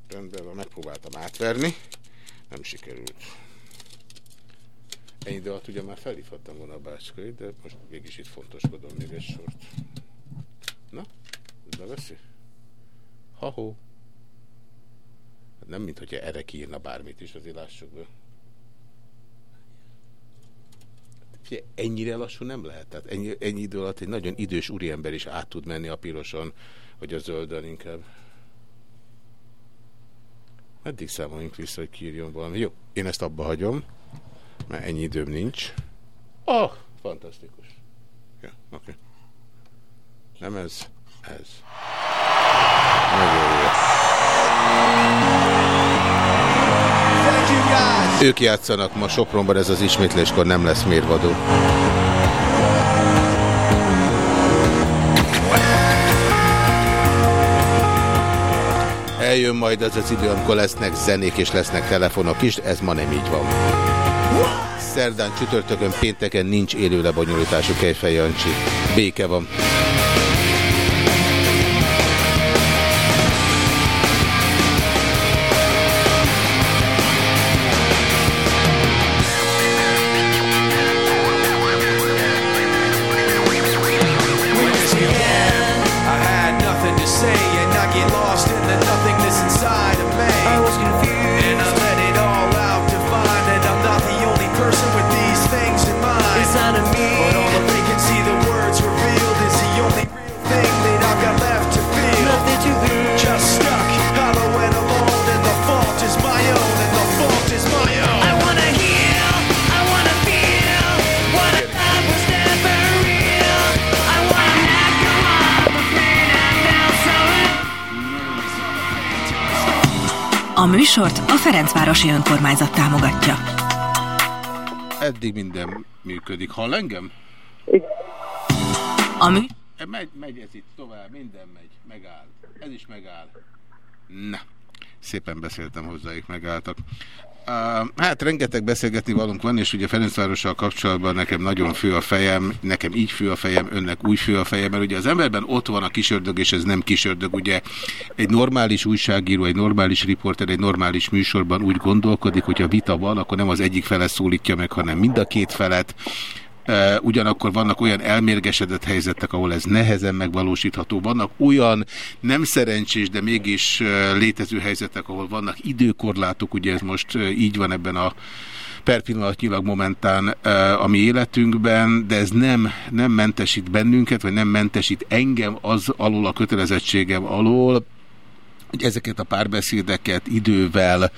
Rendben van, megpróbáltam átverni. Nem sikerült. Ennyi idő alatt ugye már felhívhattam volna a bácskai, de most mégis itt fontoskodom még egy sort. Na, ez beveszi? Ha-ho. Hát nem, mint hogyha erre kiírna bármit is, azért lássuk be. ennyire lassú nem lehet. Tehát ennyi, ennyi idő alatt egy nagyon idős úriember is át tud menni a piroson, vagy a zöldön inkább. Eddig számoljunk vissza, hogy kírjon valami. Jó, én ezt abba hagyom, mert ennyi időm nincs. Ah, fantasztikus. Ja, oké. Okay. Nem ez, ez. Nagyon jó. Ők játszanak ma Sopronban, ez az ismétléskor nem lesz mérvadó. Eljön majd az az idő, amikor lesznek zenék és lesznek telefonok is, ez ma nem így van. Szerdán, csütörtökön, pénteken nincs élő lebonyolítású Kejfej. Béke van. Műsort a Ferencvárosi Önkormányzat támogatja. Eddig minden működik. Hall engem? A mű... Megy, megy ez itt tovább, minden megy, megáll. Ez is megáll. Na, szépen beszéltem hozzájuk, megálltak. Hát rengeteg beszélgetni valunk van, és ugye Ferencvárossal kapcsolatban nekem nagyon fő a fejem, nekem így fő a fejem, önnek új fő a fejem, mert ugye az emberben ott van a kisördög, és ez nem kisördög, ugye egy normális újságíró, egy normális riporter, egy normális műsorban úgy gondolkodik, hogy a vita van, akkor nem az egyik fele szólítja meg, hanem mind a két felet, ugyanakkor vannak olyan elmérgesedett helyzetek, ahol ez nehezen megvalósítható. Vannak olyan nem szerencsés, de mégis létező helyzetek, ahol vannak időkorlátok, ugye ez most így van ebben a per pillanatnyilag momentán a mi életünkben, de ez nem, nem mentesít bennünket, vagy nem mentesít engem az alól a kötelezettségem alól, hogy ezeket a párbeszédeket idővel,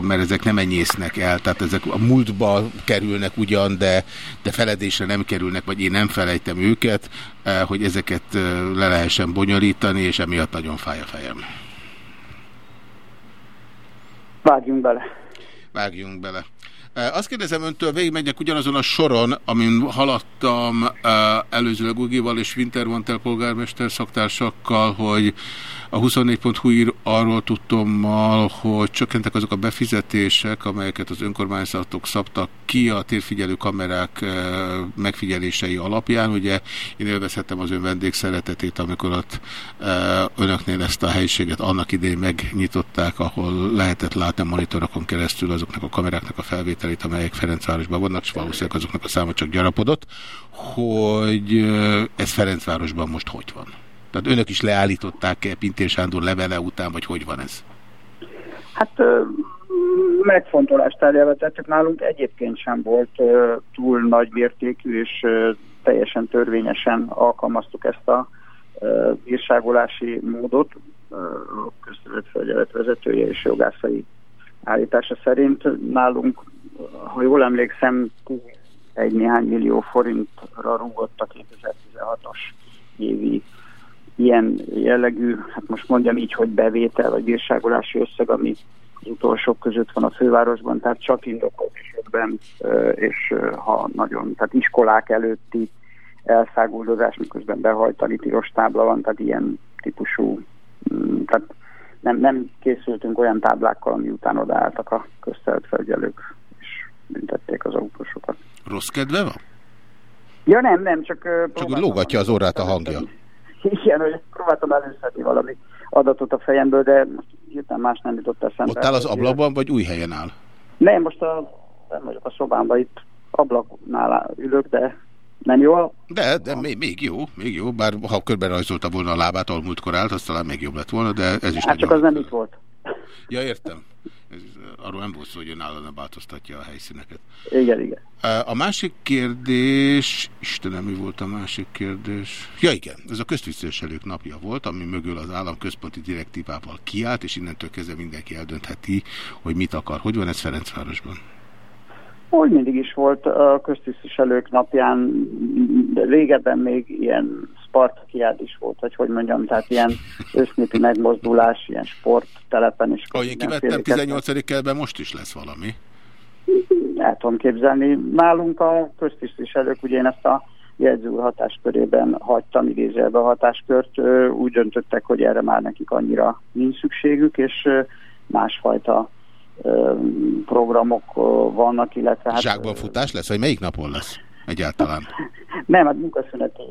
mert ezek nem enyésznek el, tehát ezek a múltba kerülnek ugyan, de, de feledésre nem kerülnek, vagy én nem felejtem őket, hogy ezeket le lehessen bonyolítani, és emiatt nagyon fáj a fejem. Vágjunk bele. Vágjunk bele. Azt kérdezem öntől, végigmegyek ugyanazon a soron, amin haladtam előzőleg Ugival és Wintermantel polgármester szaktársakkal, hogy a 24.hu ír arról tudtommal, hogy csökkentek azok a befizetések, amelyeket az önkormányzatok szabtak ki a térfigyelő kamerák eh, megfigyelései alapján. Ugye én élvezhettem az ön vendégszeretetét, amikor ott eh, önöknél ezt a helyiséget annak idején megnyitották, ahol lehetett látni a monitorokon keresztül azoknak a kameráknak a felvételét, amelyek Ferencvárosban vannak, és valószínűleg azoknak a száma csak gyarapodott, hogy eh, ez Ferencvárosban most hogy van? Tehát önök is leállították-e Pintér Sándor levele után, vagy hogy van ez? Hát megfontolást terjevetettek nálunk egyébként sem volt túl nagy mértékű, és teljesen törvényesen alkalmaztuk ezt a bírságolási módot a közterületfelügyelet vezetője és jogászai állítása szerint. Nálunk, ha jól emlékszem, egy néhány millió forintra rúgott a 2016-os évi ilyen jellegű, hát most mondjam így, hogy bevétel vagy bírságolási összeg, ami utolsók között van a fővárosban, tehát csak indokolt esetben, és ha nagyon, tehát iskolák előtti elszáguldozás, miközben behajtani tilos tábla van, tehát ilyen típusú, mm, tehát nem, nem készültünk olyan táblákkal, ami után odaálltak a köztelt felügyelők, és büntették az autósokat. Rossz kedve van? Ja nem, nem, csak... Csak lógatja az órát a hangja. Igen, hogy próbáltam előszedni valami adatot a fejemből, de most hirtelen más nem jutott eszembe. Ott áll az ablakban, vagy új helyen áll? Nem, most a, nem vagyok a szobámban, itt ablaknál ülök, de nem jó? De, de még, még jó, még jó, bár ha körben rajzolta volna a lábát, ahol múltkor állt, az talán még jobb lett volna, de ez is hát csak az nem itt volt. Ja, értem. Ez, arról nem volt szó, hogy ön változtatja a helyszíneket. Igen, igen. A másik kérdés, Istenem, mi volt a másik kérdés? Ja igen, ez a köztisztviselők napja volt, ami mögül az állam központi direktívával kiállt, és innentől kezdve mindenki eldöntheti, hogy mit akar. Hogy van ez Ferencvárosban? Úgy mindig is volt a köztisztviselők napján, régebben még ilyen Spartakiád is volt, hogy hogy mondjam, tehát ilyen ősznépi megmozdulás, ilyen sporttelepen is. Ahogy én kivettem 18. kerben, most is lesz valami. El tudom képzelni. Nálunk a köztisztviselők, ugye én ezt a jegyző hatáskörében hagytam idézőjelbe a hatáskört, úgy döntöttek, hogy erre már nekik annyira nincs szükségük, és másfajta programok vannak, illetve... Hát, Zsákban futás lesz, vagy melyik napon lesz egyáltalán? Nem, hát munkaszüneti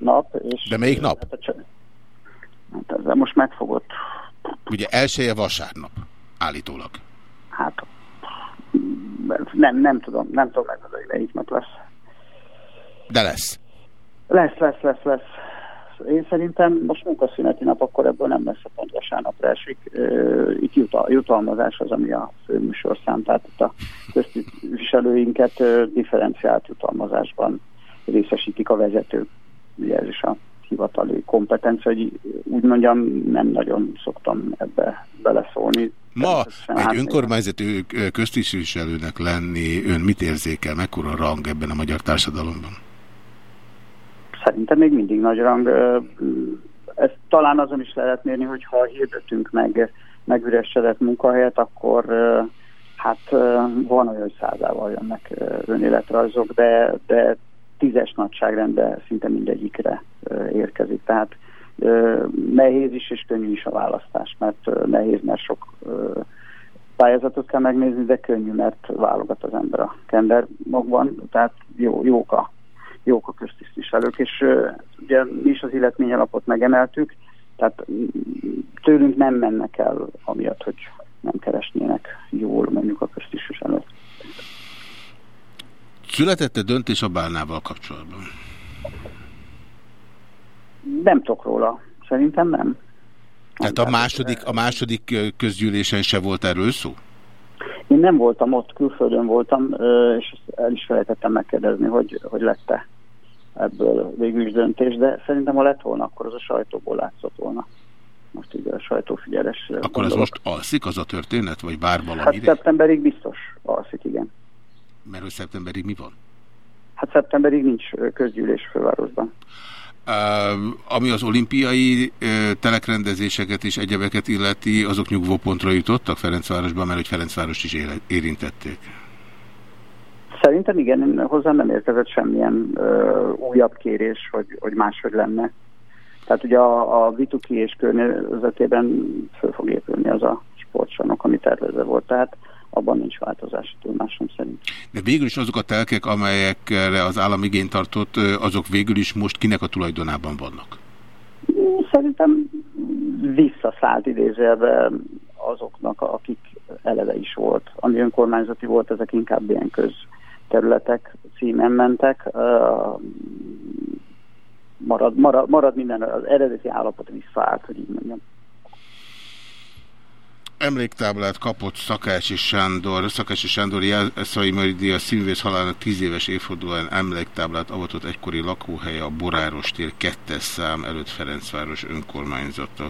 nap. És De melyik nap? Hát ezzel most megfogott. Ugye elsője vasárnap, állítólag. Hát nem, nem tudom, nem tudom megmondani, melyik nap lesz. De lesz. Lesz, lesz, lesz, lesz. Én szerintem most munkaszüneti nap, akkor ebből nem lesz a pont vasárnapra esik. Itt jutal, jutalmazás az, ami a főműsorszám, tehát itt a közviselőinket differenciált jutalmazásban részesítik a vezetők. Ugye ez is a hivatali kompetencia, hogy úgy mondjam, nem nagyon szoktam ebbe beleszólni. Ma egy önkormányzati köztisztviselőnek lenni, ön mit érzékel, mekkora rang ebben a magyar társadalomban? Szerintem még mindig nagy rang. Ezt talán azon is lehet mérni, hogy ha hirdetünk meg megüresedett munkahelyet, akkor hát van olyan, hogy százával jönnek önéletrajzok, de, de tízes nagyságrendben szinte mindegyikre érkezik. Tehát nehéz is és könnyű is a választás, mert nehéz, mert sok pályázatot kell megnézni, de könnyű, mert válogat az ember a kender magban, tehát jó, jók a jók a köztisztviselők, és ugye mi is az alapot megemeltük, tehát tőlünk nem mennek el, amiatt, hogy nem keresnének jól mondjuk a köztisztviselőt. Születette döntés a bálnával kapcsolatban? Nem tudok róla. Szerintem nem. Tehát a második, a második közgyűlésen se volt erről szó? Én nem voltam ott, külföldön voltam, és el is felejtettem megkérdezni, hogy, hogy lett-e ebből végül is döntés, de szerintem ha lett volna, akkor az a sajtóból látszott volna. Most így a sajtófigyeles. Akkor gondolok. az most alszik az a történet, vagy bár valami? Hát szeptemberig biztos alszik, igen. Mert hogy szeptemberig mi van? Hát szeptemberig nincs közgyűlés fővárosban. Ami az olimpiai telekrendezéseket és egyebeket illeti, azok nyugvópontra jutottak Ferencvárosban, mert hogy Ferencvárost is érintették. Szerintem igen, hozzám nem érkezett semmilyen uh, újabb kérés, hogy, hogy máshogy lenne. Tehát ugye a, a Vituki és környezetében föl fog épülni az a sportcsarnok, ami tervezve volt. Tehát abban nincs változás tudomásom szerint. De végül is azok a telkek, amelyekre az állam igényt tartott, azok végül is most kinek a tulajdonában vannak? Szerintem visszaszállt idézőjelbe azoknak, akik eleve is volt. Ami önkormányzati volt, ezek inkább ilyen közterületek címen mentek. Marad, marad, marad minden, az eredeti állapot visszaállt, hogy így mondjam. Emléktáblát kapott Szakácsi Sándor, Szakácsi Sándor Jászai Maridi a színvész halálának tíz éves évfordulóan emléktáblát avatott egykori lakóhelye a Boráros tér kettes szám előtt Ferencváros önkormányzata.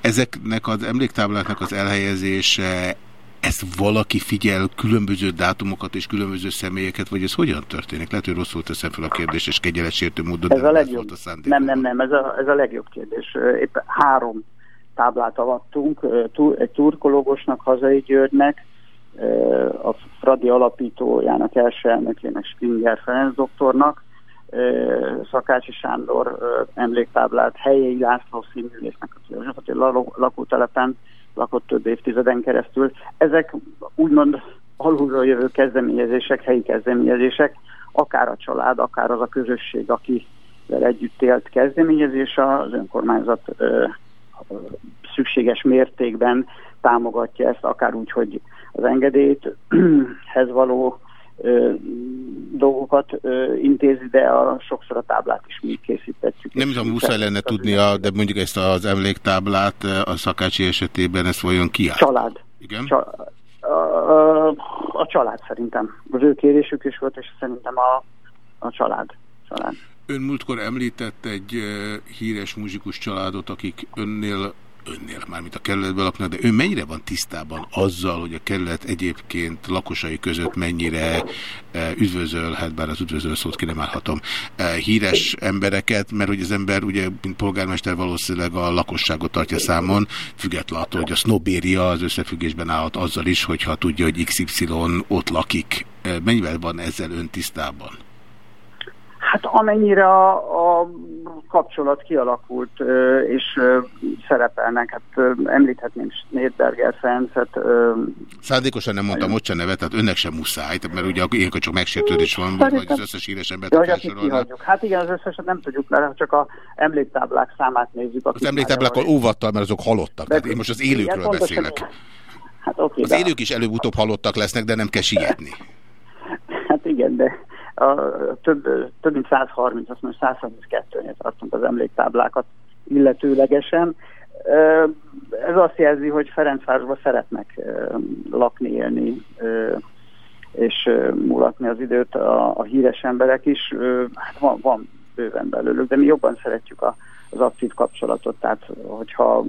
Ezeknek az emléktábláknak az elhelyezése, ezt valaki figyel különböző dátumokat és különböző személyeket, vagy ez hogyan történik? Lehet, hogy rosszul teszem fel a kérdést, és kegyeletsértő módon ez a legjobb. a Nem, nem, nem, ez a, ez a legjobb kérdés. Éppen három táblát avattunk egy turkológusnak, Hazai Györgynek, a Fradi alapítójának első elnökének, Springer Ferenc doktornak, Szakácsi Sándor emléktáblát Helyei László színművésznek, aki a lakótelepen lakott több évtizeden keresztül. Ezek úgymond alulról jövő kezdeményezések, helyi kezdeményezések, akár a család, akár az a közösség, akivel együtt élt kezdeményezés, az önkormányzat szükséges mértékben támogatja ezt, akár úgy, hogy az engedélythez való ö, dolgokat ö, intézi, de a, sokszor a táblát is mi készítetjük. Nem tudom, muszáj lenne tudnia, de mondjuk ezt az emléktáblát a szakácsi esetében ezt vajon kiállt? Család. Igen? Csa a, a család szerintem. Az ő kérésük is volt, és szerintem a, a család. család. Ön múltkor említett egy híres muzsikus családot, akik önnél önnél, mármint a kerületben laknak, de ő mennyire van tisztában azzal, hogy a kerület egyébként lakosai között mennyire üdvözölhet, bár az üdvözöl szót ki nem állhatom, híres embereket, mert hogy az ember ugye, mint polgármester valószínűleg a lakosságot tartja számon, függetlenül attól, hogy a sznobéria az összefüggésben állhat azzal is, hogyha tudja, hogy XY ott lakik. Mennyivel van ezzel ön tisztában? Hát amennyire a, a kapcsolat kialakult, és szerepelnek, hát említhetném Snédberger Ferencet. Szándékosan nem mondtam ott sem nevet, tehát önnek sem muszáj, mert ugye ilyenkor csak megsértődés van, vagy az összes híres embert felsorolnak. Hát igen, az összeset nem tudjuk, mert csak a emléktáblák számát nézzük. Az emléktáblákkal óvattal, mert azok halottak. Tehát én most az élőkről beszélek. Hát oké, az élők is előbb-utóbb halottak lesznek, de nem kell sietni. Hát igen, de a, több, több mint 130, azt mondja 132-nél tartunk az emléktáblákat illetőlegesen. Ez azt jelzi, hogy Ferencvárosban szeretnek lakni, élni, és mulatni az időt a, a híres emberek is. Hát van, van bőven belőlük, de mi jobban szeretjük a, az aktív kapcsolatot, tehát hogyha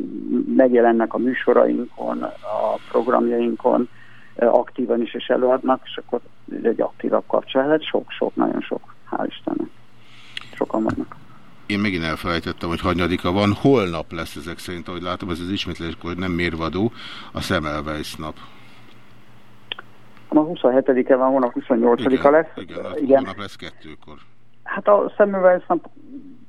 megjelennek a műsorainkon, a programjainkon, aktívan is és előadnak, és akkor egy aktívabb kapcsolat. Sok-sok, nagyon sok, hál' Istennek. Sokan vannak. Én megint elfelejtettem, hogy hanyadika van. Holnap lesz ezek szerint, ahogy látom, ez az ismétléskor nem mérvadó, a Semmelweis nap. A 27-e van, hónap 28-a lesz. Igen, igen. holnap lesz kettőkor. Hát a Semmelweis nap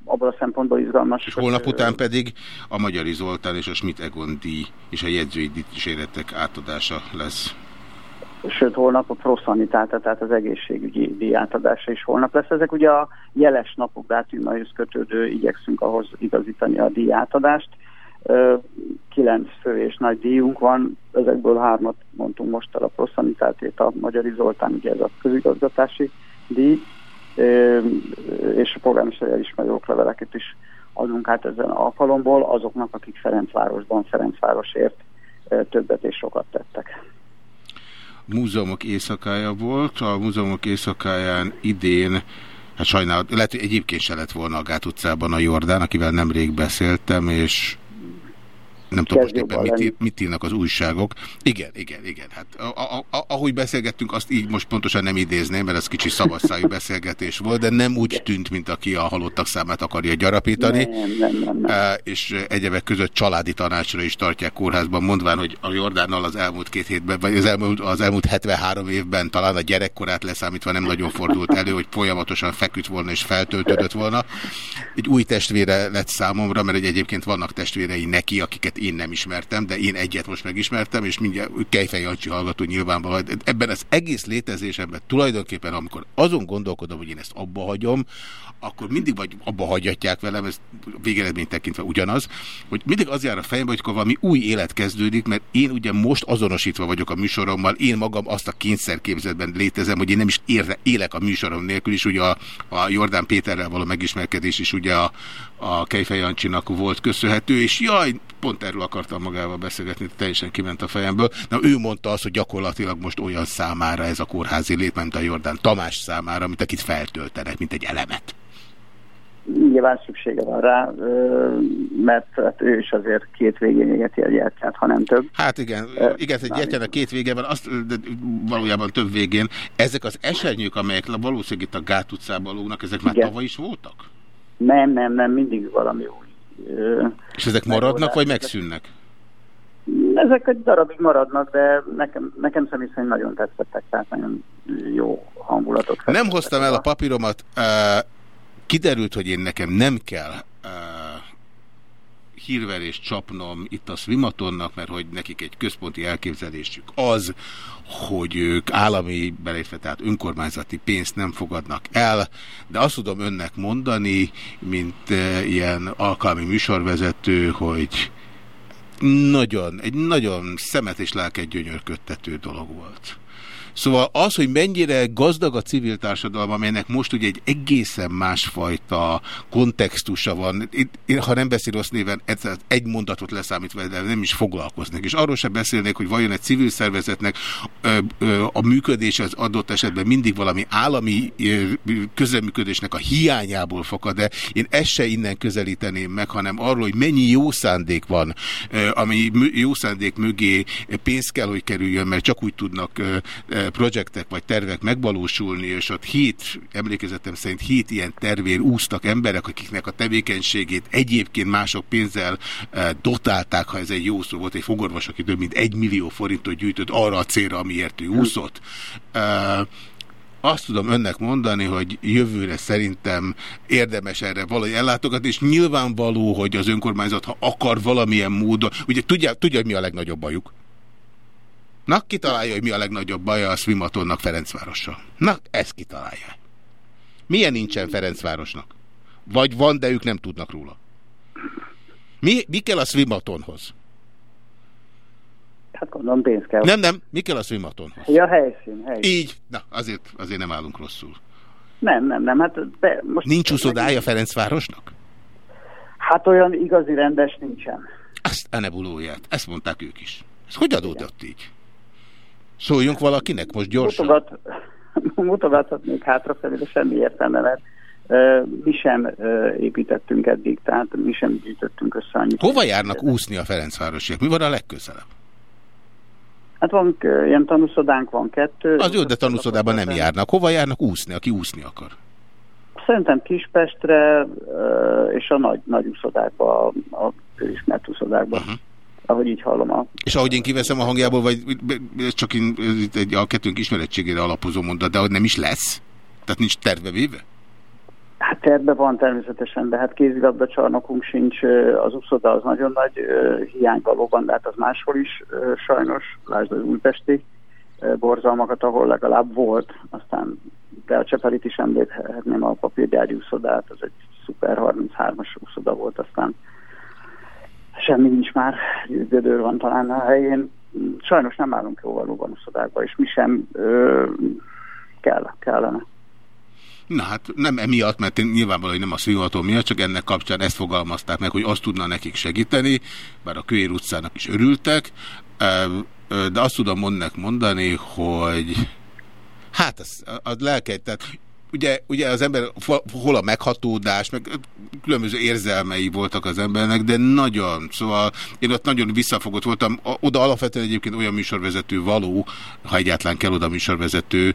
abban a szempontból izgalmas. És holnap után pedig a Magyari Zoltán és a Schmidt Egon díj és a jegyzői díjséretek átadása lesz sőt holnap a proszanitáta, tehát az egészségügyi díjátadása is holnap lesz. Ezek ugye a jeles napok dátumaihoz kötődő, igyekszünk ahhoz igazítani a díjátadást. Kilenc fő és nagy díjunk van, ezekből hármat mondtunk most el a proszanitátét, a Magyari Zoltán, ugye ez a közigazgatási díj, és a polgármester elismerő okleveleket is adunk át ezen alkalomból azoknak, akik Ferencvárosban, Ferencvárosért többet és sokat tettek. Múzeumok éjszakája volt. A múzeumok éjszakáján idén Hát sajnálom, lehet, hogy egyébként se lett volna a Gát utcában a Jordán, akivel nemrég beszéltem, és nem tudom most éppen mit, mit írnak az újságok. Igen, igen, igen. Hát a, a, a, ahogy beszélgettünk, azt így most pontosan nem idézném, mert ez kicsi szabadszájú beszélgetés volt, de nem úgy tűnt, mint aki a halottak számát akarja gyarapítani. Nem, nem, nem, nem. És egyebek között családi tanácsra is tartják kórházban, mondván, hogy a Jordánnal az elmúlt két hétben, vagy az elmúlt, az elmúlt 73 évben talán a gyerekkorát leszámítva nem nagyon fordult elő, hogy folyamatosan feküdt volna és feltöltődött volna. Egy új testvére lett számomra, mert egyébként vannak testvérei neki, akiket én nem ismertem, de én egyet most megismertem, és mindjárt Kejfej Jancsi hallgató nyilvánvalóan. Ebben az egész létezésemben tulajdonképpen, amikor azon gondolkodom, hogy én ezt abba hagyom, akkor mindig vagy abba hagyatják velem, ez végeredmény tekintve ugyanaz, hogy mindig az jár a fejembe, hogy valami új élet kezdődik, mert én ugye most azonosítva vagyok a műsorommal, én magam azt a kényszerképzetben létezem, hogy én nem is érre, élek a műsorom nélkül is, ugye a, a Jordán Péterrel való megismerkedés is ugye a, a Kejfej Jancsinak volt köszönhető, és jaj, pont erről akartam magával beszélgetni, teljesen kiment a fejemből. Na ő mondta azt, hogy gyakorlatilag most olyan számára ez a kórházi lét, mint a Jordán Tamás számára, mint akit feltöltenek, mint egy elemet. Nyilván szüksége van rá, mert hát ő is azért két végén égeti a gyertyát, ha nem több. Hát igen, igen, egy gyertyának két vége van, azt, de valójában több végén. Ezek az esernyők, amelyek valószínűleg itt a Gát utcában lógnak, ezek már igen. tavaly is voltak? Nem, nem, nem, mindig valami új és ezek maradnak, vagy megszűnnek? Ezek egy darabig maradnak, de nekem, nekem személy szerint nagyon tetszettek, tehát nagyon jó hangulatok. Nem hoztam el a papíromat, kiderült, hogy én nekem nem kell hírverést csapnom itt a Swimatonnak, mert hogy nekik egy központi elképzelésük az, hogy ők állami, belépve, tehát önkormányzati pénzt nem fogadnak el, de azt tudom önnek mondani, mint e, ilyen alkalmi műsorvezető, hogy nagyon, egy nagyon szemet és lelket gyönyörködtető dolog volt. Szóval az, hogy mennyire gazdag a civil társadalom, amelynek most ugye egy egészen másfajta kontextusa van, én, ha nem beszél rossz néven, egy mondatot leszámítva, de nem is foglalkoznak. És arról sem beszélnék, hogy vajon egy civil szervezetnek a működés az adott esetben mindig valami állami közleműködésnek a hiányából fakad, de én ezt se innen közelíteném meg, hanem arról, hogy mennyi jó szándék van, ami jó szándék mögé pénz kell, hogy kerüljön, mert csak úgy tudnak projektek vagy tervek megvalósulni, és ott hét, emlékezetem szerint hét ilyen tervér úsztak emberek, akiknek a tevékenységét egyébként mások pénzzel eh, dotálták, ha ez egy jó szó volt, egy fogorvos, aki több mint egy millió forintot gyűjtött arra a célra, amiért ő úszott. Uh, azt tudom önnek mondani, hogy jövőre szerintem érdemes erre valahogy ellátogatni, és nyilvánvaló, hogy az önkormányzat, ha akar valamilyen módon, ugye tudja, tudja hogy mi a legnagyobb bajuk? Na, kitalálja, hogy mi a legnagyobb baja a Swimatonnak Ferencvárossal. Na, ezt kitalálja. Milyen nincsen Ferencvárosnak? Vagy van, de ők nem tudnak róla. Mi, mi kell a Swimatonhoz? Hát gondolom pénz kell. Nem, nem. Mi kell a Swimatonhoz? Ja, helyszín, helyszín. Így. Na, azért, azért nem állunk rosszul. Nem, nem, nem. Hát be, most Nincs úszodája Ferencvárosnak? Hát olyan igazi rendes nincsen. Azt a nebulóját. Ezt mondták ők is. Ez hogy adódott így? Szóljunk valakinek most gyorsan. Mutogat, mutogathatnék hátrafelé, de semmi értelme, mert uh, mi sem uh, építettünk eddig, tehát mi sem gyűjtöttünk össze annyit. Hova járnak úszni a Ferencvárosiak? Mi van a legközelebb? Hát van ilyen tanúszodánk, van kettő. Az jó, de tanúszodában nem járnak. Hova járnak úszni, aki úszni akar? Szerintem Kispestre és a nagy, nagy úszodákba, a, közismert úszodákba. Uh -huh ahogy így hallom. A... És ahogy én kiveszem a hangjából, vagy csak én, egy, a kettőnk ismerettségére alapozó mondat, de hogy nem is lesz? Tehát nincs terve véve? Hát terve van természetesen, de hát kézilabda csarnokunk sincs, az uszoda az nagyon nagy hiány valóban, de hát az máshol is sajnos, lásd az újpesti borzalmakat, ahol legalább volt, aztán de a Csepelit is említhetném a papírgyári úszodát, az egy szuper 33-as úszoda volt, aztán semmi nincs már, Gödör van talán a helyén. Sajnos nem állunk jó valóban a szodákba, és mi sem ö, kell, kellene. Na hát nem emiatt, mert én nyilvánvalóan nem a színható miatt, csak ennek kapcsán ezt fogalmazták meg, hogy azt tudna nekik segíteni, bár a Kőér utcának is örültek. de azt tudom mondnak mondani, hogy hát az, az lelkeit, tehát ugye, ugye az ember hol a meghatódás, meg különböző érzelmei voltak az embernek, de nagyon, szóval én ott nagyon visszafogott voltam. Oda alapvetően egyébként olyan műsorvezető való, ha egyáltalán kell oda műsorvezető,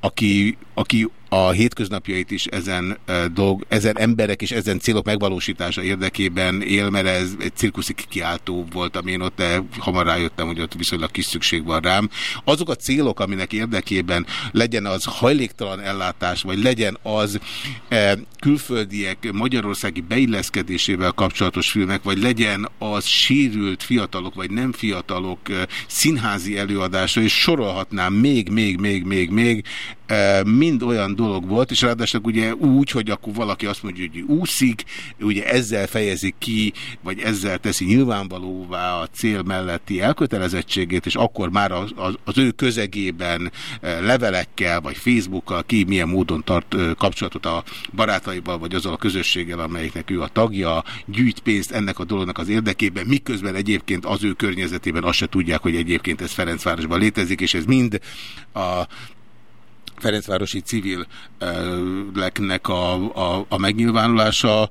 aki, aki a hétköznapjait is ezen, dolg, ezen emberek és ezen célok megvalósítása érdekében él, mert ez egy cirkuszi kiáltó volt, amin ott, de hamar rájöttem, hogy ott viszonylag kis szükség van rám. Azok a célok, aminek érdekében legyen az hajléktalan ellátás, vagy legyen az külföldiek magyarországi beilleszkedésével kapcsolatos filmek, vagy legyen az sérült fiatalok, vagy nem fiatalok színházi előadása, és sorolhatnám még, még, még, még, még, mind olyan dolog volt, és ráadásul ugye úgy, hogy akkor valaki azt mondja, hogy úszik, ugye ezzel fejezik ki, vagy ezzel teszi nyilvánvalóvá a cél melletti elkötelezettségét, és akkor már az, az, az ő közegében levelekkel, vagy Facebookkal ki milyen módon tart kapcsolatot a barátaival, vagy azzal a közösséggel, amelyiknek ő a tagja, gyűjt pénzt ennek a dolognak az érdekében, miközben egyébként az ő környezetében azt se tudják, hogy egyébként ez Ferencvárosban létezik, és ez mind a Ferencvárosi civileknek a, a, a megnyilvánulása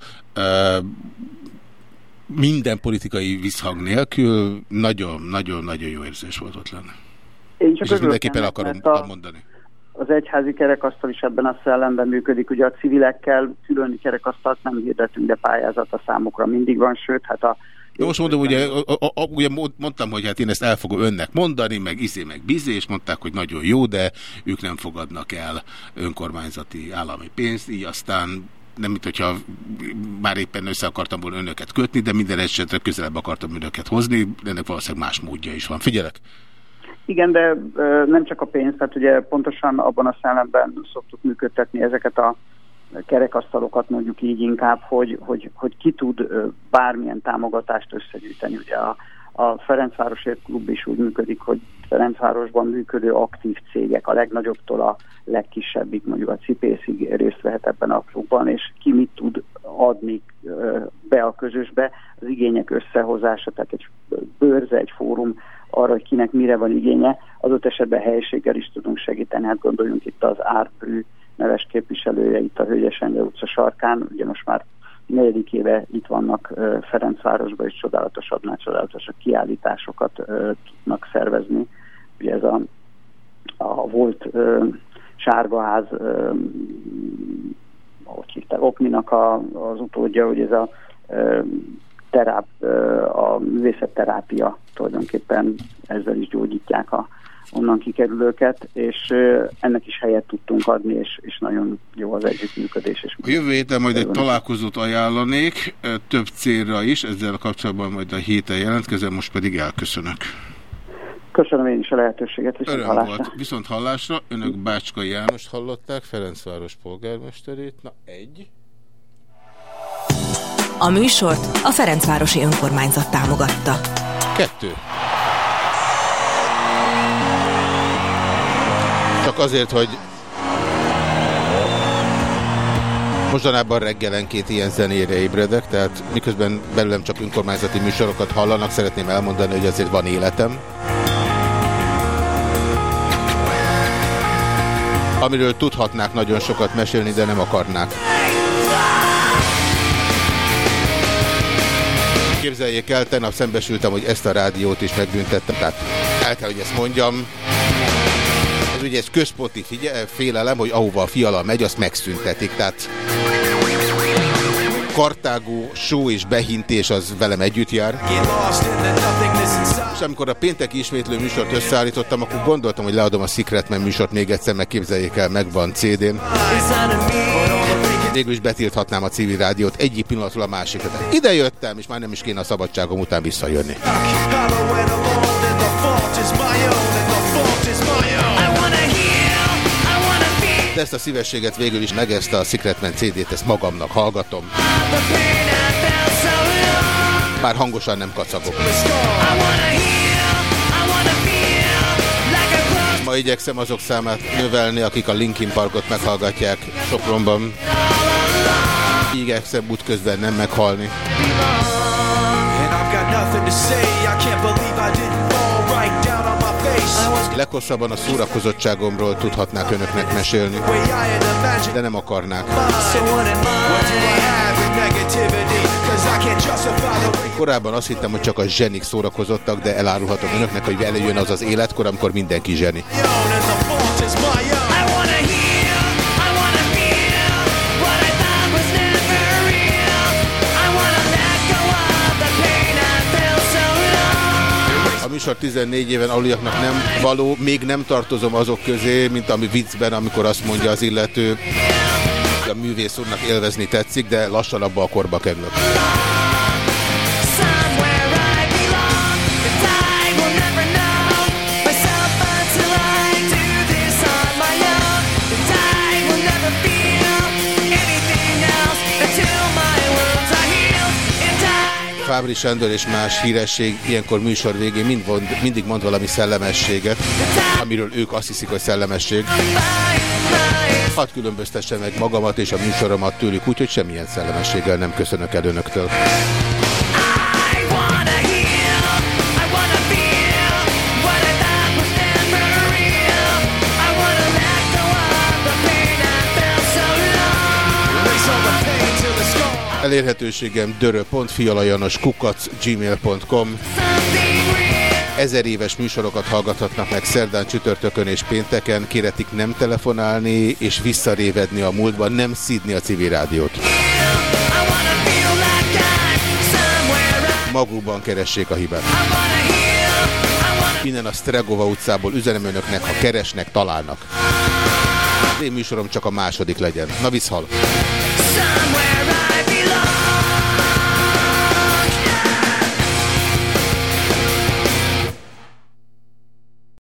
minden politikai visszhang nélkül nagyon-nagyon-nagyon jó érzés volt ott lenni. Én csak És ezt mindenképpen akarom a, mondani. Az egyházi kerekasztal is ebben a szellemben működik. Ugye a civilekkel külön kerekasztalt nem hirdetünk, de pályázat a számokra mindig van, sőt, hát a most mondom, ugye, a, a, a, ugye mondtam, hogy hát én ezt el fogom önnek mondani, meg izé, meg bizé, és mondták, hogy nagyon jó, de ők nem fogadnak el önkormányzati állami pénzt, így aztán nem mint hogyha már éppen össze akartam volna önöket kötni, de minden esetre közelebb akartam önöket hozni, ennek valószínűleg más módja is van. Figyelek! Igen, de nem csak a pénz, tehát ugye pontosan abban a szellemben szoktuk működtetni ezeket a kerekasztalokat mondjuk így inkább, hogy, hogy, hogy ki tud bármilyen támogatást összegyűjteni. Ugye a, a Ferencvárosért klub is úgy működik, hogy Ferencvárosban működő aktív cégek a legnagyobbtól a legkisebbig, mondjuk a cipészig részt vehet ebben a klubban, és ki mit tud adni be a közösbe, az igények összehozása, tehát egy bőrze, egy fórum arra, hogy kinek mire van igénye, adott esetben helyiséggel is tudunk segíteni, hát gondoljunk itt az árprű neves képviselője itt a Hölgyes utca sarkán, ugye most már negyedik éve itt vannak Ferencvárosban, és csodálatos adnál csodálatos a kiállításokat tudnak szervezni. Ugye ez a, a volt sárgaház, ahogy hívták, Okminak a, az utódja, hogy ez a teráp, a művészetterápia tulajdonképpen ezzel is gyógyítják a onnan kikerülőket, és ennek is helyet tudtunk adni, és, és nagyon jó az együttműködés. És a jövő héten majd egy találkozót ajánlanék, több célra is, ezzel kapcsolatban majd a héten jelentkezem, most pedig elköszönök. Köszönöm én is a lehetőséget, viszont Öröm hallásra. Volt. Viszont hallásra, önök Bácska Jánost hallották, Ferencváros polgármesterét, na egy. A műsort a Ferencvárosi Önkormányzat támogatta. Kettő. Csak azért, hogy mostanában reggelenként ilyen zenére ébredek, tehát miközben belőlem csak önkormányzati műsorokat hallanak, szeretném elmondani, hogy azért van életem. Amiről tudhatnák nagyon sokat mesélni, de nem akarnák. Képzeljék el, tegnap szembesültem, hogy ezt a rádiót is megbüntettem, tehát el kell, hogy ezt mondjam ez ugye ez központi félelem, hogy ahova a fiala megy, azt megszüntetik. Tehát kartágó, só és behintés az velem együtt jár. És amikor a pénteki ismétlő műsort összeállítottam, akkor gondoltam, hogy leadom a Secretman műsort még egyszer, meg képzeljék el, megvan CD-n. Végül is betilthatnám a civil rádiót egyik pillanatról a másikra. Ide jöttem, és már nem is kéne a szabadságom után visszajönni. De ezt a szívességet végül is meg ezt a Secretman CD-t, ezt magamnak hallgatom. Bár hangosan nem kacagok. Ma igyekszem azok számát növelni, akik a Linkin Parkot meghallgatják Sopronban. Igyekszem útközben nem meghalni. Leghosszabban a szórakozottságomról tudhatnák önöknek mesélni, de nem akarnák. Korábban azt hittem, hogy csak a zsenik szórakozottak, de elárulhatom önöknek, hogy előjön az az életkor, amikor mindenki zseni. Műsor 14 éven aluliaknak nem való, még nem tartozom azok közé, mint ami viccben, amikor azt mondja az illető, a művész úrnak élvezni tetszik, de lassan abba a korba kerülök. Fábri Sándor és más híresség ilyenkor műsor végén mind mond, mindig mond valami szellemességet, amiről ők azt hiszik, hogy szellemesség. Hadd különböztesse meg magamat és a műsoromat tőlük, úgyhogy semmilyen szellemességgel nem köszönök el önöktől. Elérhetőségem dörö.fialajanos kukac gmail.com Ezer éves műsorokat hallgathatnak meg szerdán, csütörtökön és pénteken. Kéretik nem telefonálni és visszarévedni a múltban, nem szídni a civil rádiót. Magukban keressék a hibát. Innen a Stregova utcából üzenem önöknek, ha keresnek, találnak. Az én műsorom csak a második legyen. Na viszhal! Somewhere